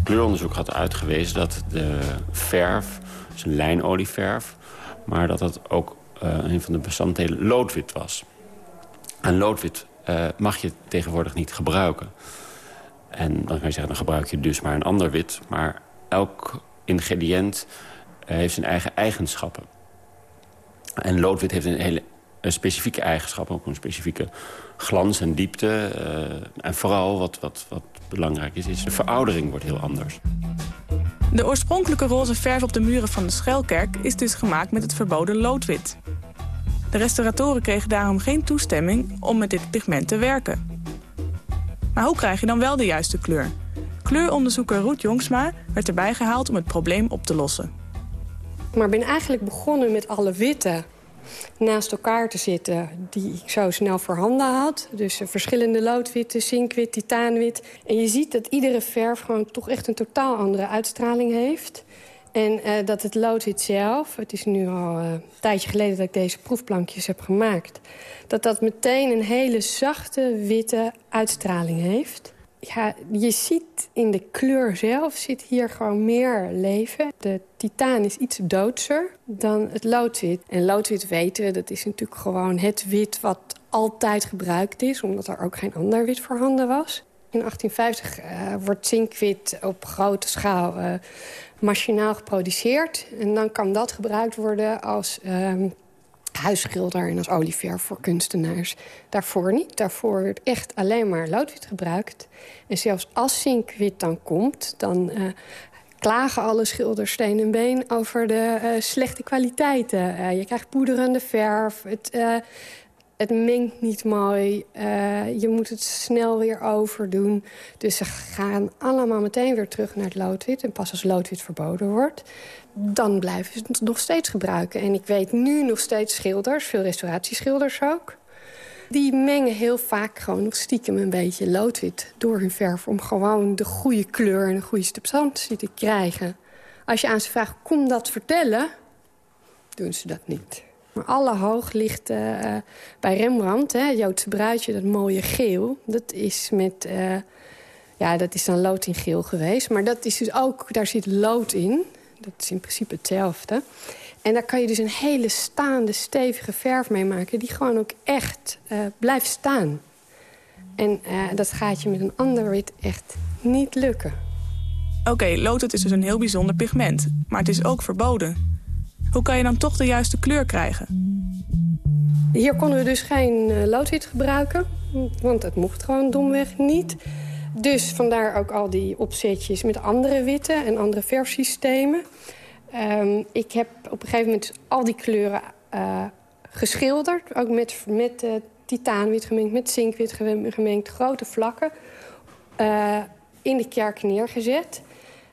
Kleuronderzoek had uitgewezen dat de verf, dus een lijnolieverf... maar dat dat ook uh, een van de bestanddelen loodwit was. En loodwit uh, mag je tegenwoordig niet gebruiken. En dan kan je zeggen, dan gebruik je dus maar een ander wit. Maar elk ingrediënt heeft zijn eigen eigenschappen. En loodwit heeft een hele specifieke eigenschap, ook een specifieke glans en diepte. Uh, en vooral, wat, wat, wat belangrijk is, is de veroudering wordt heel anders. De oorspronkelijke roze verf op de muren van de Schelkerk is dus gemaakt met het verboden loodwit. De restauratoren kregen daarom geen toestemming om met dit pigment te werken. Maar hoe krijg je dan wel de juiste kleur? Kleuronderzoeker Roet Jongsma werd erbij gehaald om het probleem op te lossen. Maar ben eigenlijk begonnen met alle witte naast elkaar te zitten die ik zo snel voorhanden had. Dus verschillende loodwitten, zinkwit, titaanwit. En je ziet dat iedere verf gewoon toch echt een totaal andere uitstraling heeft. En uh, dat het loodwit zelf, het is nu al uh, een tijdje geleden dat ik deze proefplankjes heb gemaakt... dat dat meteen een hele zachte, witte uitstraling heeft ja, je ziet in de kleur zelf zit hier gewoon meer leven. De titaan is iets doodser dan het loodwit. En loodwit weten we, dat is natuurlijk gewoon het wit wat altijd gebruikt is... omdat er ook geen ander wit voorhanden was. In 1850 uh, eh, wordt zinkwit op grote schaal uh, machinaal geproduceerd. En dan kan dat gebruikt worden als... Uh, huisschilder en als olieverf voor kunstenaars. Daarvoor niet. Daarvoor werd echt alleen maar loodwit gebruikt. En zelfs als zinkwit dan komt, dan uh, klagen alle schilders steen en been over de uh, slechte kwaliteiten. Uh, je krijgt poederende verf, het, het mengt niet mooi, je moet het snel weer overdoen. Dus ze gaan allemaal meteen weer terug naar het loodwit. En pas als loodwit verboden wordt, dan blijven ze het nog steeds gebruiken. En ik weet nu nog steeds schilders, veel restauratieschilders ook... die mengen heel vaak gewoon nog stiekem een beetje loodwit door hun verf... om gewoon de goede kleur en de goede substantie te krijgen. Als je aan ze vraagt, kom dat vertellen, doen ze dat niet. Maar alle hooglichten uh, bij Rembrandt, hè, Joodse bruidje, dat mooie geel... dat is met... Uh, ja, dat is dan lood in geel geweest. Maar dat is dus ook, daar zit lood in. Dat is in principe hetzelfde. En daar kan je dus een hele staande, stevige verf mee maken... die gewoon ook echt uh, blijft staan. En uh, dat gaat je met een ander wit echt niet lukken. Oké, okay, is dus een heel bijzonder pigment. Maar het is ook verboden. Hoe kan je dan toch de juiste kleur krijgen? Hier konden we dus geen uh, loodwit gebruiken. Want het mocht gewoon domweg niet. Dus vandaar ook al die opzetjes met andere witte en andere verfsystemen. Um, ik heb op een gegeven moment al die kleuren uh, geschilderd. Ook met, met uh, titaanwit gemengd, met zinkwit gemengd. Grote vlakken. Uh, in de kerk neergezet.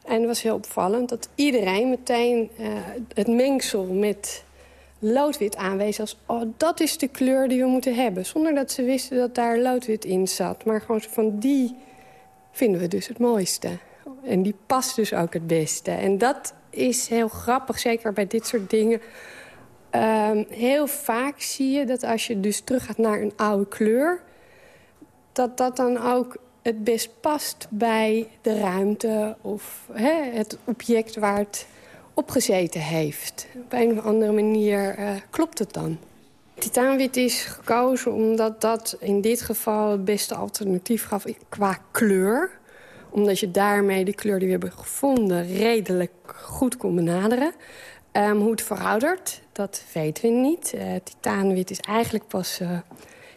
En het was heel opvallend dat iedereen meteen het mengsel met loodwit aanwees als... oh, dat is de kleur die we moeten hebben. Zonder dat ze wisten dat daar loodwit in zat. Maar gewoon van die vinden we dus het mooiste. En die past dus ook het beste. En dat is heel grappig, zeker bij dit soort dingen. Um, heel vaak zie je dat als je dus teruggaat naar een oude kleur... dat dat dan ook het best past bij de ruimte... of het object waar het opgezeten heeft. Op een of andere manier uh, klopt het dan. Titaanwit is gekozen omdat dat in dit geval het beste alternatief gaf qua kleur. Omdat je daarmee de kleur die we hebben gevonden redelijk goed kon benaderen. Um, hoe het veroudert, dat weten we niet. Uh, titaanwit is eigenlijk pas uh,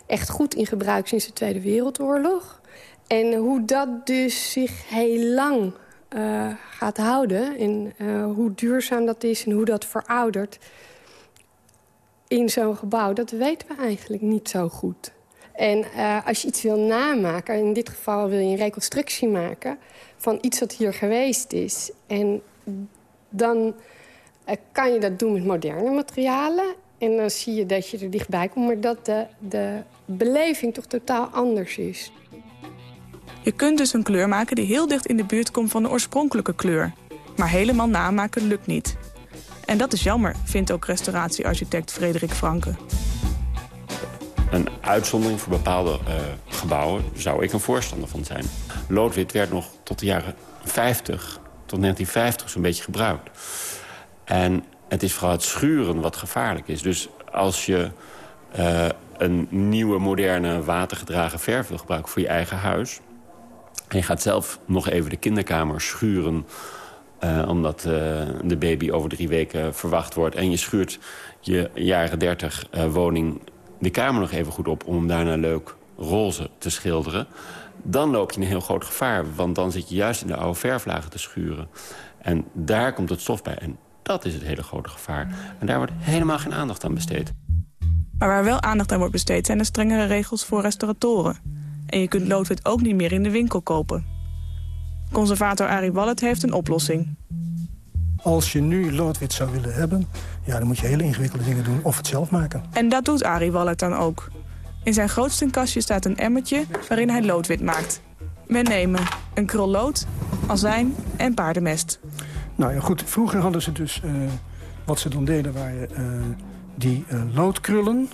echt goed in gebruik sinds de Tweede Wereldoorlog. En hoe dat dus zich heel lang uh, gaat houden... en hoe duurzaam dat is en hoe dat veroudert in zo'n gebouw, dat weten we eigenlijk niet zo goed. En uh, als je iets wil namaken, in dit geval wil je een reconstructie maken... van iets wat hier geweest is. En dan uh, kan je dat doen met moderne materialen. En dan zie je dat je er dichtbij komt, maar dat de, de beleving toch totaal anders is. Je kunt dus een kleur maken die heel dicht in de buurt komt van de oorspronkelijke kleur. Maar helemaal namaken lukt niet. En dat is jammer, vindt ook restauratiearchitect Frederik Franke. Een uitzondering voor bepaalde uh, gebouwen zou ik een voorstander van zijn. Loodwit werd nog tot de jaren 50, tot 1950 zo'n beetje gebruikt. En het is vooral het schuren wat gevaarlijk is. Dus als je uh, een nieuwe, moderne, watergedragen verf wil gebruiken voor je eigen huis... en je gaat zelf nog even de kinderkamer schuren... Uh, omdat uh, de baby over drie weken verwacht wordt... en je schuurt je jaren 30 woning de kamer nog even goed op... om daarna leuk roze te schilderen... dan loop je een heel groot gevaar. Want dan zit je juist in de oude verflagen te schuren. En daar komt het stof bij. En dat is het hele grote gevaar. En daar wordt helemaal geen aandacht aan besteed. Maar waar wel aandacht aan wordt besteed zijn de strengere regels voor restauratoren. En je kunt loodwit ook niet meer in de winkel kopen. Conservator Arie Wallet heeft een oplossing. Als je nu loodwit zou willen hebben, ja, dan moet je hele ingewikkelde dingen doen of het zelf maken. En dat doet Arie Wallet dan ook. In zijn grootste kastje staat een emmertje waarin hij loodwit maakt. We nemen een krol lood, azijn en paardenmest. Nou ja, goed. Vroeger hadden ze dus... Uh, wat ze dan deden waren uh, die uh, loodkrullen...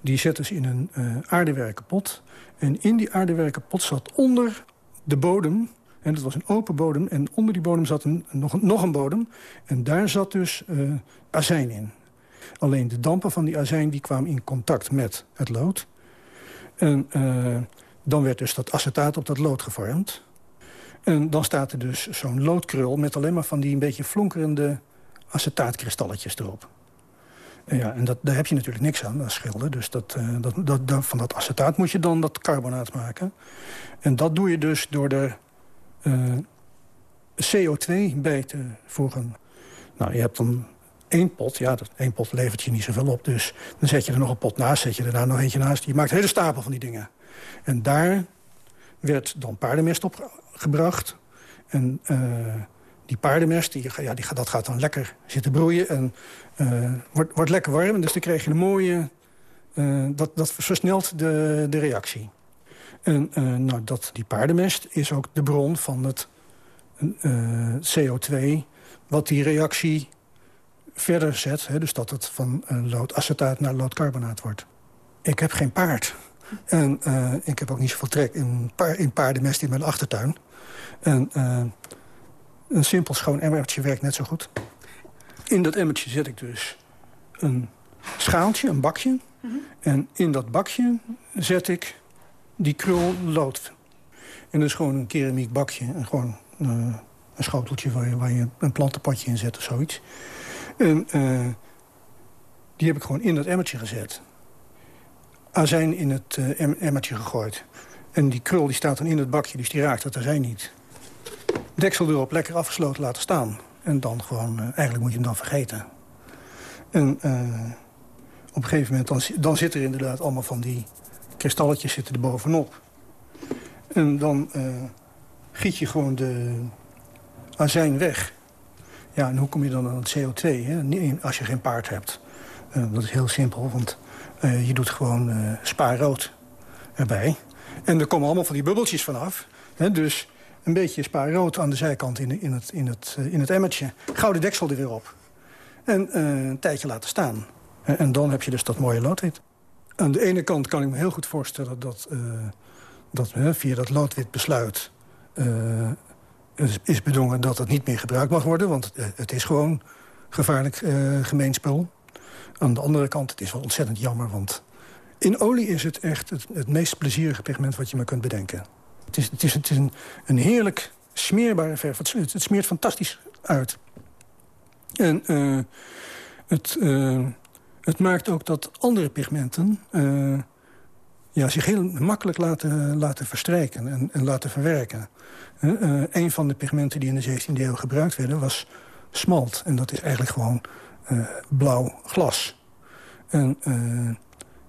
die zetten ze in een aardewerken pot. En in die aardewerken pot zat onder de bodem... en dat was een open bodem... en onder die bodem zat een, nog, een, nog een bodem. En daar zat dus azijn in. Alleen de dampen van die azijn die kwamen in contact met het lood. En dan werd dus dat acetaat op dat lood gevormd... En dan staat er dus zo'n loodkrul met alleen maar van die een beetje flonkerende acetaatkristalletjes erop. En ja, en dat, daar heb je natuurlijk niks aan, dat schilder. Dus dat, dat, dat, van dat acetaat moet je dan dat carbonaat maken. En dat doe je dus door uh, CO2 bij te voegen. Nou, je hebt dan één pot. Ja, dat, één pot levert je niet zoveel op. Dus dan zet je er nog een pot naast, zet je er daar nog eentje naast. Je maakt een hele stapel van die dingen. En daar werd dan paardenmest op gebracht. En uh, die paardenmest, die, ja, die, dat gaat dan lekker zitten broeien. En uh, wordt, wordt lekker warm. Dus dan krijg je een mooie... Dat, dat versnelt de, de reactie. En nou, dat, die paardenmest is ook de bron van het CO2... wat die reactie verder zet. Hè, dus dat het van loodacetaat naar loodcarbonaat wordt. Ik heb geen paard. En uh, ik heb ook niet zoveel trek in, pa in paardenmest in mijn achtertuin. En uh, een simpel schoon emmertje werkt net zo goed. In dat emmertje zet ik dus een schaaltje, een bakje. Mm -hmm. En in dat bakje zet ik die krul lood. En dat is gewoon een keramiek bakje. En gewoon uh, een schoteltje waar je, waar je, een plantenpotje in zet of zoiets. En die heb ik gewoon in dat emmertje gezet azijn in het uh, emmertje gegooid. En die krul die staat dan in het bakje, dus die raakt het azijn niet. Deksel erop, lekker afgesloten laten staan. En dan gewoon, eigenlijk moet je hem dan vergeten. En op een gegeven moment, dan zit er inderdaad allemaal van die kristalletjes zitten er bovenop. En dan giet je gewoon de azijn weg. Ja, en hoe kom je dan aan het CO2, hè? als je geen paard hebt? dat is heel simpel, want uh, je doet gewoon uh, spaarrood erbij. En er komen allemaal van die bubbeltjes vanaf. Hè, dus een beetje spaarrood aan de zijkant in, in, het, in, het, in het emmertje. Gouden deksel er weer op. En een tijdje laten staan. En, dan heb je dus dat mooie loodwit. Aan de ene kant kan ik me heel goed voorstellen dat, dat via dat loodwitbesluit is bedongen dat het niet meer gebruikt mag worden. Want het is gewoon gevaarlijk gemeenspul. Aan de andere kant, het is wel ontzettend jammer, want in olie is het echt het, het meest plezierige pigment wat je maar kunt bedenken. Het is, het is, het is een, heerlijk smeerbare verf. Het, smeert fantastisch uit. En uh, het, uh, het maakt ook dat andere pigmenten uh, ja, zich heel makkelijk laten, laten verstrijken en, en laten verwerken. een van de pigmenten die in de 17e eeuw gebruikt werden was smalt. En dat is eigenlijk gewoon uh, blauw glas. En uh,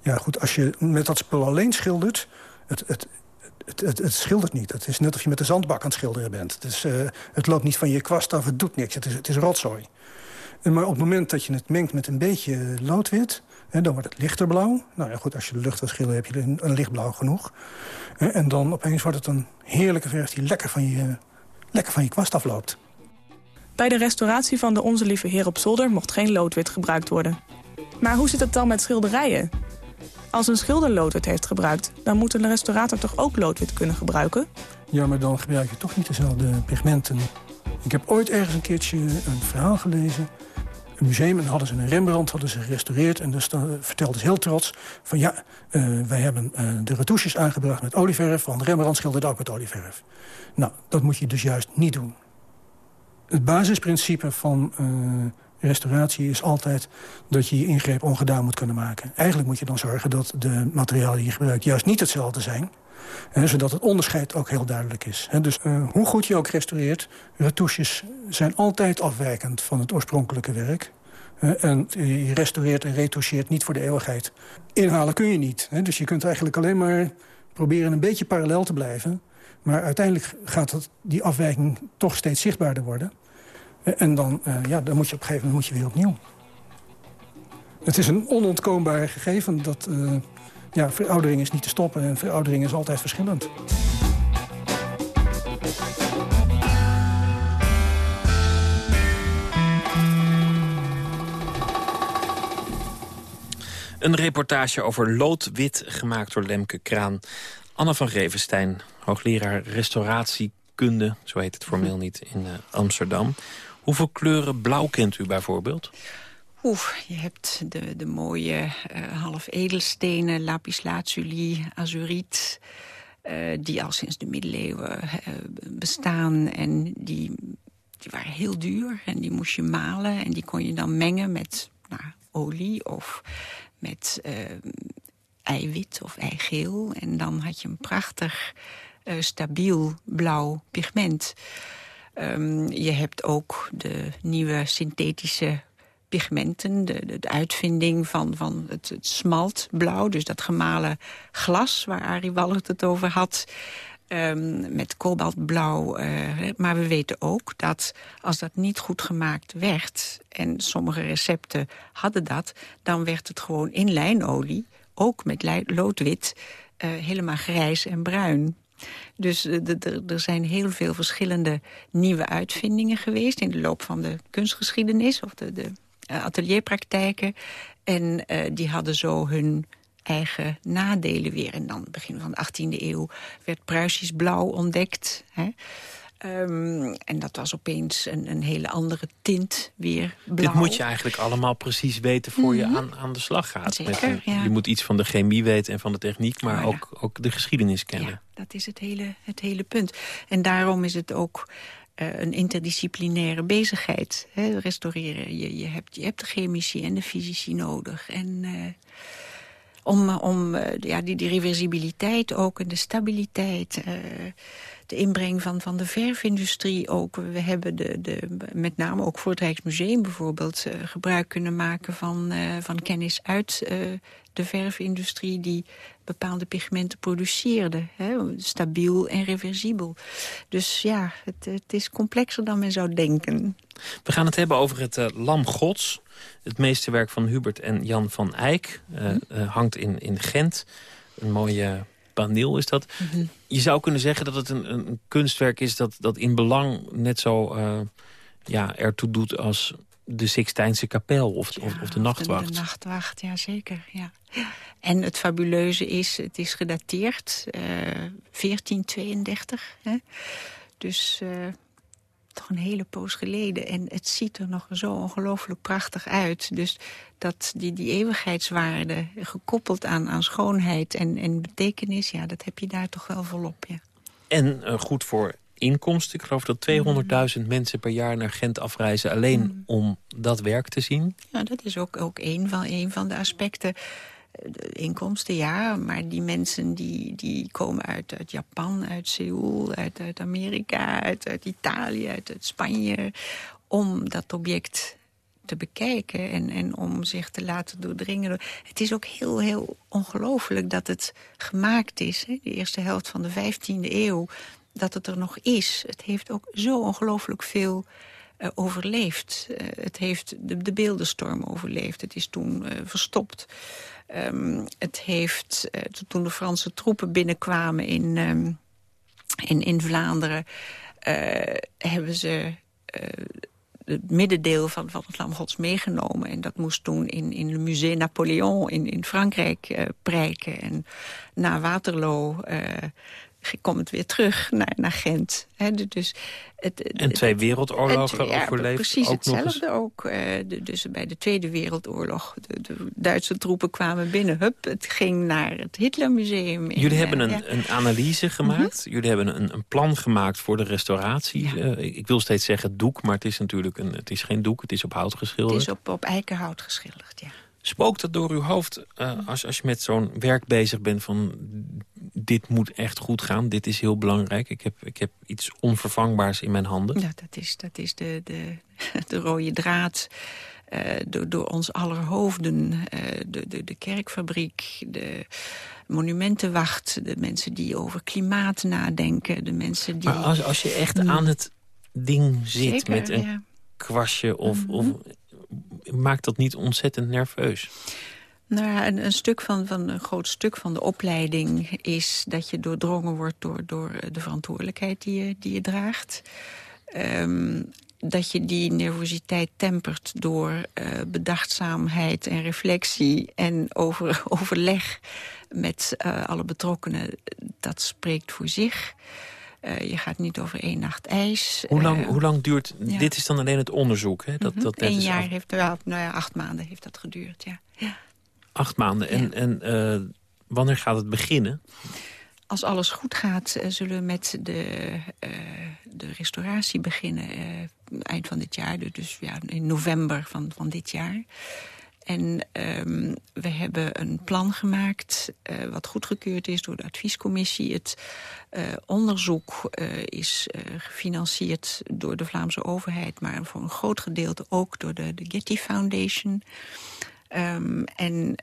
ja, goed, als je met dat spul alleen schildert... Het, het, het, het, schildert niet. Het is net of je met de zandbak aan het schilderen bent. Het, is, uh, het loopt niet van je kwast af, het doet niks. Het is, het is rotzooi. En maar op het moment dat je het mengt met een beetje loodwit... Dan wordt het lichter blauw. Nou ja, goed, als je de lucht wil schilderen heb je een, een lichtblauw genoeg. En dan opeens wordt het een heerlijke verf die lekker van je, lekker van je kwast afloopt. Bij de restauratie van de Onze Lieve Heer op Zolder mocht geen loodwit gebruikt worden. Maar hoe zit het dan met schilderijen? Als een schilder loodwit heeft gebruikt, dan moet een restaurator toch ook loodwit kunnen gebruiken? Ja, maar dan gebruik je toch niet dezelfde pigmenten. Ik heb ooit ergens een keertje een verhaal gelezen. Een museum en hadden ze een Rembrandt hadden ze gerestaureerd. En dus vertelden ze heel trots van ja, uh, wij hebben uh, de retouches aangebracht met olieverf. Want Rembrandt schilderde ook met olieverf. Nou, dat moet je dus juist niet doen. Het basisprincipe van uh, restauratie is altijd dat je je ingreep ongedaan moet kunnen maken. Eigenlijk moet je dan zorgen dat de materialen die je gebruikt juist niet hetzelfde zijn. Zodat het onderscheid ook heel duidelijk is. Dus uh, hoe goed je ook restaureert, retouches zijn altijd afwijkend van het oorspronkelijke werk. En je restaureert en retoucheert niet voor de eeuwigheid. Inhalen kun je niet. Dus je kunt eigenlijk alleen maar proberen een beetje parallel te blijven. Maar uiteindelijk gaat het, die afwijking toch steeds zichtbaarder worden. En dan, uh, ja, dan moet je op een gegeven moment moet je weer opnieuw. Het is een onontkoombaar gegeven dat uh, ja, veroudering is niet te stoppen... en veroudering is altijd verschillend. Een reportage over loodwit gemaakt door Lemke Kraan. Anne van Revenstein, hoogleraar restauratiekunde... zo heet het formeel niet, in uh, Amsterdam. Hoeveel kleuren blauw kent u bijvoorbeeld? Oeh, je hebt de, de mooie uh, half edelstenen, lapislazuli, azuriet... Uh, die al sinds de middeleeuwen uh, bestaan. En die, die waren heel duur en die moest je malen. En die kon je dan mengen met nou, olie of met eiwit of eigeel. En dan had je een prachtig stabiel blauw pigment... Um, je hebt ook de nieuwe synthetische pigmenten, de, de, uitvinding van, van het, smaltblauw. Dus dat gemalen glas waar Arie Wallert het over had. Um, met kobaltblauw. Uh, maar we weten ook dat als dat niet goed gemaakt werd... en sommige recepten hadden dat... dan werd het gewoon in lijnolie, ook met loodwit... Uh, helemaal grijs en bruin. Dus uh, er zijn heel veel verschillende nieuwe uitvindingen geweest... in de loop van de kunstgeschiedenis of de, de atelierpraktijken. En uh, die hadden zo hun eigen nadelen weer. En dan begin van de 18e eeuw werd Pruisisch blauw ontdekt... Hè. Um, en dat was opeens een, een, hele andere tint weer blauw. Dit moet je eigenlijk allemaal precies weten voor je mhm. aan, aan de slag gaat. Zeker, Met, ja. Je moet iets van de chemie weten en van de techniek, maar oh, ja. ook, ook de geschiedenis kennen. Ja, dat is het hele, het hele punt. En daarom is het ook een interdisciplinaire bezigheid. Hè, restaureren. Je, je, hebt, je hebt de chemici en de fysici nodig. En... Uh, om, om uh, ja, die, die reversibiliteit ook en de stabiliteit... de inbreng van, van de verfindustrie ook. We hebben de, de, met name ook voor het Rijksmuseum bijvoorbeeld... Uh, gebruik kunnen maken van, uh, van kennis uit uh, de verfindustrie... die bepaalde pigmenten produceerde. Hè, stabiel en reversibel. Dus ja, het, het is complexer dan men zou denken. We gaan het hebben over het Lam Gods. Het meesterwerk van Hubert en Jan van Eyck. Hm. hangt in, in Gent. Een mooie paneel is dat. Mm -hmm. Je zou kunnen zeggen dat het een, een, kunstwerk is... dat, dat in belang net zo uh, ja, ertoe doet als de Sixtijnse kapel of, ja, of, of, de nachtwacht. De, de nachtwacht, ja zeker. Ja. En het fabuleuze is, het is gedateerd uh, 1432. Hè? Dus... Uh, toch een hele poos geleden. En het ziet er nog zo ongelooflijk prachtig uit. Dus dat die, die eeuwigheidswaarde, gekoppeld aan, aan schoonheid en, en betekenis... ja, dat heb je daar toch wel volop, ja. En uh, goed voor inkomsten. Ik geloof dat 200.000 mm. mensen per jaar naar Gent afreizen... alleen mm. om dat werk te zien. Ja, dat is ook, ook een, van, een van de aspecten inkomsten, ja. Maar die mensen die, die komen uit, uit Japan, uit Seoul, uit, uit Amerika, uit, uit Italië, uit, uit Spanje... om dat object te bekijken en, en om zich te laten doordringen. Het is ook heel, heel ongelooflijk dat het gemaakt is. Hè? De eerste helft van de 15e eeuw, dat het er nog is. Het heeft ook zo ongelooflijk veel uh, overleefd. Uh, het heeft de, de beeldenstorm overleefd. Het is toen uh, verstopt. Um, het heeft, toen de Franse troepen binnenkwamen in, um, in, in Vlaanderen... Hebben ze het middendeel van, van het Lam Gods meegenomen. En dat moest toen in, in het Musée Napoleon in, in Frankrijk uh, prijken. En na Waterloo komt het weer terug naar, naar Gent. dus het, en twee wereldoorlogen ja, overleefd. Precies ook hetzelfde ook. Uh, de, dus bij de Tweede Wereldoorlog, de, de, Duitse troepen kwamen binnen. Hup, het ging naar het Hitlermuseum. Jullie hebben een, een analyse gemaakt. Mhm. Jullie hebben een, een, plan gemaakt voor de restauratie. Uh, ik wil steeds zeggen doek, maar het is natuurlijk een, het is geen doek. Het is op hout geschilderd. Het is op, op eikenhout geschilderd, ja. Spookt dat door uw hoofd uh, als, als je met zo'n werk bezig bent van... dit moet echt goed gaan, dit is heel belangrijk. Ik heb, ik heb iets onvervangbaars in mijn handen. Ja, dat is, dat is de, de, (laughs) de rode draad uh, door, door ons aller hoofden. Uh, de, de, de kerkfabriek, de monumentenwacht... de mensen die over klimaat nadenken, de mensen die... Maar als, als je echt aan het ding zit Zeker, met een ja. kwastje of, Mhm. of maakt dat niet ontzettend nerveus? Nou een, een, stuk van, van, een groot stuk van de opleiding is dat je doordrongen wordt door, door de verantwoordelijkheid die je, die je draagt. Um, dat je die nervositeit tempert door uh, bedachtzaamheid en reflectie en over, (laughs) overleg met uh, alle betrokkenen. Dat spreekt voor zich. Uh, je gaat niet over één nacht ijs. Hoe lang, hoe lang duurt... Ja. Dit is dan alleen het onderzoek, hè? Dat, mm -hmm. dat Eén jaar af... heeft... Wel, nou ja, acht maanden heeft dat geduurd, ja. ja. Acht maanden. En, en uh, wanneer gaat het beginnen? Als alles goed gaat, uh, zullen we met de, uh, de restauratie beginnen eind van dit jaar. Dus ja, in november van, van dit jaar. En um, we hebben een plan gemaakt uh, wat goedgekeurd is door de adviescommissie. Het uh, onderzoek uh, is gefinancierd door de Vlaamse overheid... maar voor een groot gedeelte ook door de, de Getty Foundation... Um, en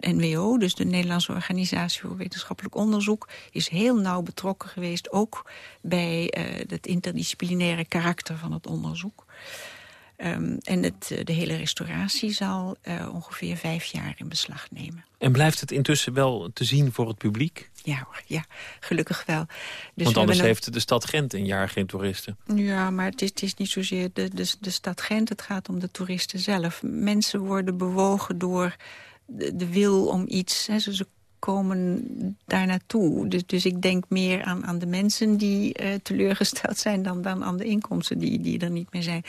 NWO, dus de Nederlandse Organisatie voor Wetenschappelijk Onderzoek... is heel nauw betrokken geweest, ook bij het interdisciplinaire karakter van het onderzoek. Um, en het, de hele restauratie zal uh, ongeveer vijf jaar in beslag nemen. En blijft het intussen wel te zien voor het publiek? Ja ja, gelukkig wel. Dus Want anders heeft een... de stad Gent een jaar geen toeristen. Ja, maar het is, het is niet zozeer de, de, de stad Gent, het gaat om de toeristen zelf. Mensen worden bewogen door de, de wil om iets. Hè, ze, ze komen daar naartoe. Dus, dus ik denk meer aan, aan de mensen die uh, teleurgesteld zijn... dan, dan aan de inkomsten die, die er niet meer zijn.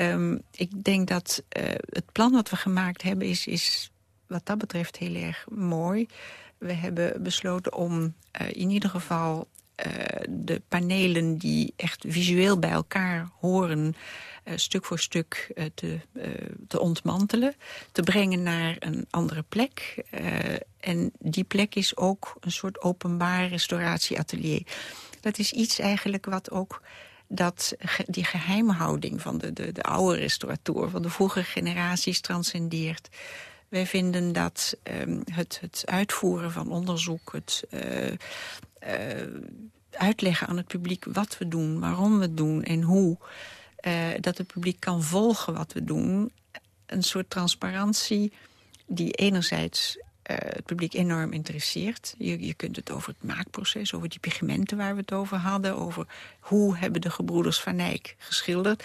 Um, ik denk dat uh, het plan wat we gemaakt hebben is, is wat dat betreft heel erg mooi. We hebben besloten om uh, in ieder geval de panelen die echt visueel bij elkaar horen... stuk voor stuk te, te ontmantelen, te brengen naar een andere plek. en die plek is ook een soort openbaar restauratieatelier. Dat is iets eigenlijk wat ook dat die geheimhouding van de, de, de oude restauratoren... van de vroege generaties transcendeert. Wij vinden dat um, het, het uitvoeren van onderzoek... het uitleggen aan het publiek wat we doen, waarom we het doen en hoe... Uh, dat het publiek kan volgen wat we doen. Een soort transparantie die enerzijds uh, het publiek enorm interesseert. Je, je kunt het over het maakproces, over die pigmenten waar we het over hadden... over hoe hebben de gebroeders Van Eyck geschilderd.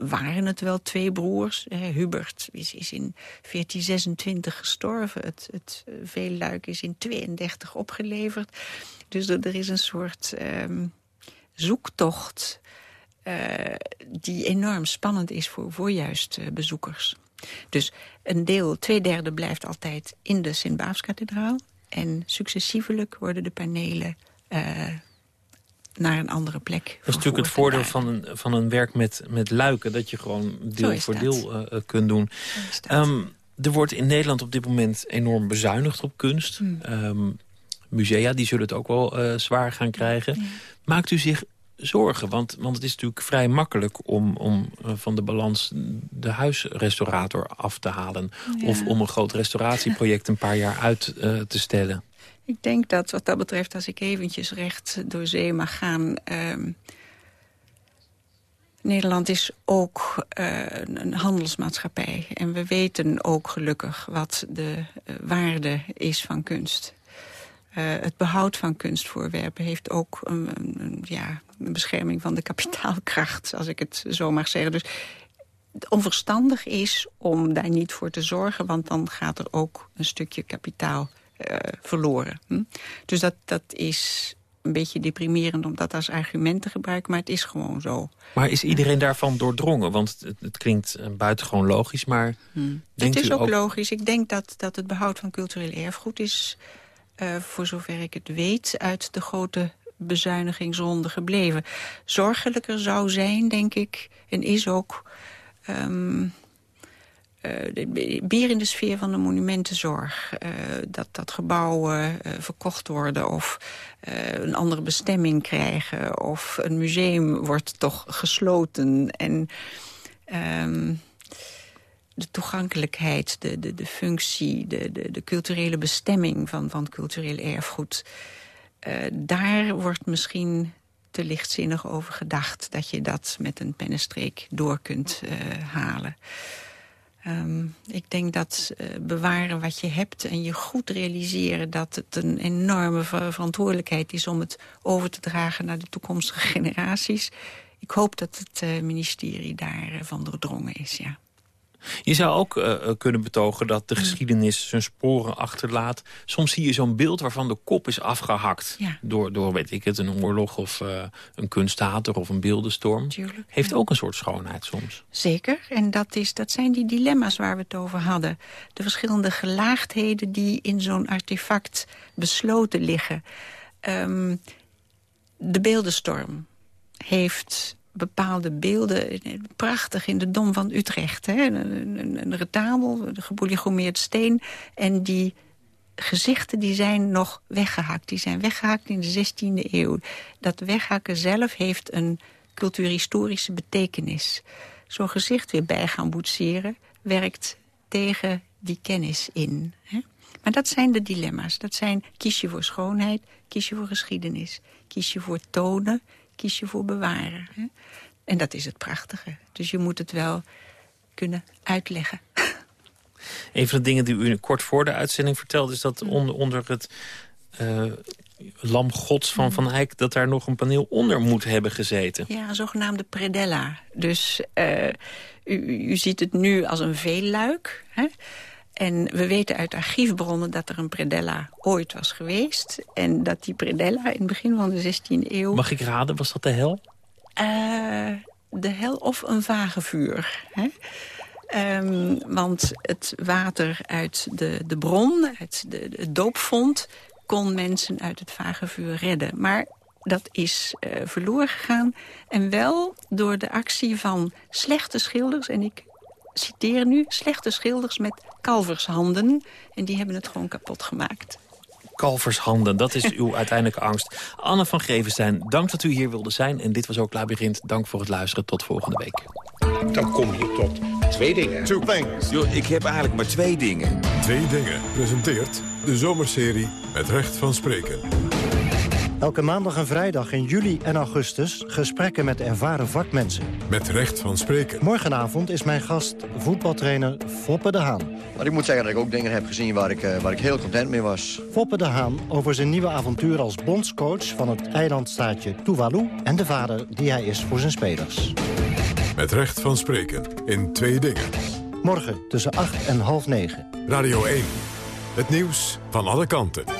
Waren het wel twee broers? Uh, Hubert is, is in 1426 gestorven. Het, het uh, veelluik is in 32 opgeleverd. Dus er, is een soort um, zoektocht... die enorm spannend is voor, voor juist bezoekers. Dus een deel, twee derde blijft altijd in de Sint-Baafskathedraal. En successievelijk worden de panelen uh, naar een andere plek Dat is natuurlijk het voordeel van een, van een werk met, met luiken... dat je gewoon deel voor dat. deel uh, kunt doen. Um, er wordt in Nederland op dit moment enorm bezuinigd op kunst. Hmm. Um, musea die zullen het ook wel uh, zwaar gaan krijgen. Maakt u zich zorgen? Want, want het is natuurlijk vrij makkelijk om, om uh, van de balans de huisrestaurator af te halen. Ja. Of om een groot restauratieproject een paar jaar uit te stellen. Ik denk dat wat dat betreft, als ik eventjes recht door zee mag gaan... Um, Nederland is ook uh, een handelsmaatschappij. En we weten ook gelukkig wat de waarde is van kunst. Uh, het behoud van kunstvoorwerpen heeft ook een, ja, een bescherming van de kapitaalkracht, als ik het zo mag zeggen. Dus onverstandig is om daar niet voor te zorgen... want dan gaat er ook een stukje kapitaal uh, verloren. Hm? Dus dat, dat is een beetje deprimerend om dat als argument te gebruiken... maar het is gewoon zo. Maar is iedereen daarvan doordrongen? Want het, het klinkt uh, buitengewoon logisch, maar... Hm. Het is ook, ook, logisch. Ik denk dat, dat het behoud van cultureel erfgoed is... Uh, voor zover ik het weet, uit de grote bezuinigingsronde gebleven. Zorgelijker zou zijn, denk ik, en is ook... Um, uh, meer in de sfeer van de monumentenzorg. Uh, dat, dat gebouwen uh, verkocht worden of een andere bestemming krijgen... of een museum wordt toch gesloten. En um, de toegankelijkheid, de, de, de functie, de, de, de culturele bestemming van, van cultureel erfgoed... daar wordt misschien te lichtzinnig over gedacht... dat je dat met een pennenstreek door kunt halen. Um, ik denk dat uh, bewaren wat je hebt en je goed realiseren... dat het een enorme ver verantwoordelijkheid is om het over te dragen... naar de toekomstige generaties. Ik hoop dat het uh, ministerie daarvan uh, doordrongen is, ja. Je zou ook uh, kunnen betogen dat de geschiedenis zijn sporen achterlaat. Soms zie je zo'n beeld waarvan de kop is afgehakt. Ja. Door, door, weet ik het, een oorlog of uh, een kunsthater of een beeldenstorm. Tuurlijk, Heeft ja. ook een soort schoonheid soms. Zeker, en dat, is, dat zijn die dilemma's waar we het over hadden. De verschillende gelaagdheden die in zo'n artefact besloten liggen. Um, de beeldenstorm heeft bepaalde beelden. Prachtig in de Dom van Utrecht. Hè? Een, een, een retabel, gepolygomeerd steen. En die gezichten die zijn nog weggehakt. Die zijn weggehakt in de 16e eeuw. Dat weghakken zelf heeft een cultuurhistorische betekenis. Zo'n gezicht weer bij gaan boetseren werkt tegen die kennis in. Hè? Maar dat zijn de dilemma's. Dat zijn kies je voor schoonheid, kies je voor geschiedenis. Kies je voor tonen, kies je voor bewaren. Hè? En dat is het prachtige. Dus je moet het wel kunnen uitleggen. (laughs) Een van de dingen die u kort voor de uitzending vertelde... is dat onder, onder het uh, lam gods van Van Eyck... dat daar nog een paneel onder moet hebben gezeten. Ja, een zogenaamde predella. Dus uh, u, u ziet het nu als een veelluik... Hè? En we weten uit archiefbronnen dat er een predella ooit was geweest. En dat die predella in het begin van de 16e eeuw... Mag ik raden, was dat de hel? Uh, de hel of een vagevuur. Hè? Um, want het water uit de, de bron, uit de, de doopvond... kon mensen uit het vagevuur redden. Maar dat is uh, verloren gegaan. En wel door de actie van slechte schilders... en ik citeer nu, slechte schilders met kalvershanden. En die hebben het gewoon kapot gemaakt. Kalvershanden, dat is uw uiteindelijke angst. Anne van Grevenstein, dank dat u hier wilde zijn. En dit was ook Labyrinth. Dank voor het luisteren. Tot volgende week. Dan kom je tot twee dingen. Two things. Yo, ik heb eigenlijk maar twee dingen. Twee dingen presenteert de zomerserie met recht van spreken. Elke maandag en vrijdag in juli en augustus gesprekken met ervaren vakmensen. Met recht van spreken. Morgenavond is mijn gast voetbaltrainer Foppe de Haan. Maar ik moet zeggen dat ik ook dingen heb gezien waar ik, uh, waar ik heel content mee was. Foppe de Haan over zijn nieuwe avontuur als bondscoach van het eilandstaatje Tuvalu... en de vader die hij is voor zijn spelers. Met recht van spreken in twee dingen. Morgen tussen 8 en half 9. Radio 1. Het nieuws van alle kanten.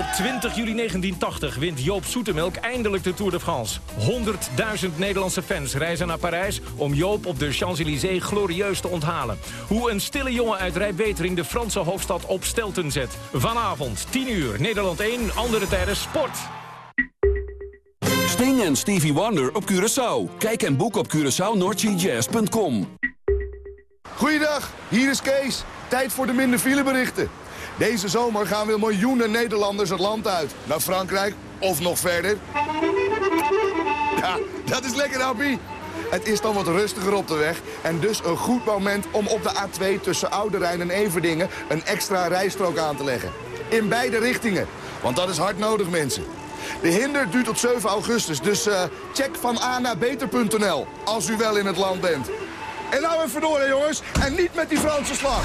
Op 20 juli 1980 wint Joop Zoetemelk eindelijk de Tour de France. 100.000 Nederlandse fans reizen naar Parijs om Joop op de Champs-Élysées glorieus te onthalen. Hoe een stille jongen uit Rijbetering de Franse hoofdstad op stelten zet. Vanavond, 10 uur, Nederland 1, andere tijden, sport. Sting en Stevie Wonder op Curaçao. Kijk en boek op CuraçaoNoordseaJazz.com. Goeiedag, hier is Kees. Tijd voor de minder fileberichten. Deze zomer gaan weer miljoenen Nederlanders het land uit. Naar Frankrijk of nog verder. Ja, dat is lekker, Appie. Het is dan wat rustiger op de weg en dus een goed moment om op de A2 tussen Ouderijn en Everdingen een extra rijstrook aan te leggen. In beide richtingen, want dat is hard nodig mensen. De hinder duurt tot 7 augustus, dus eh, check van a naar beter.nl als u wel in het land bent. En nou even door jongens, en niet met die Franse slag.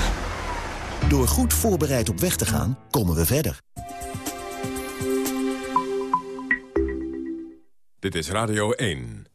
Door goed voorbereid op weg te gaan, komen we verder. Dit is Radio 1.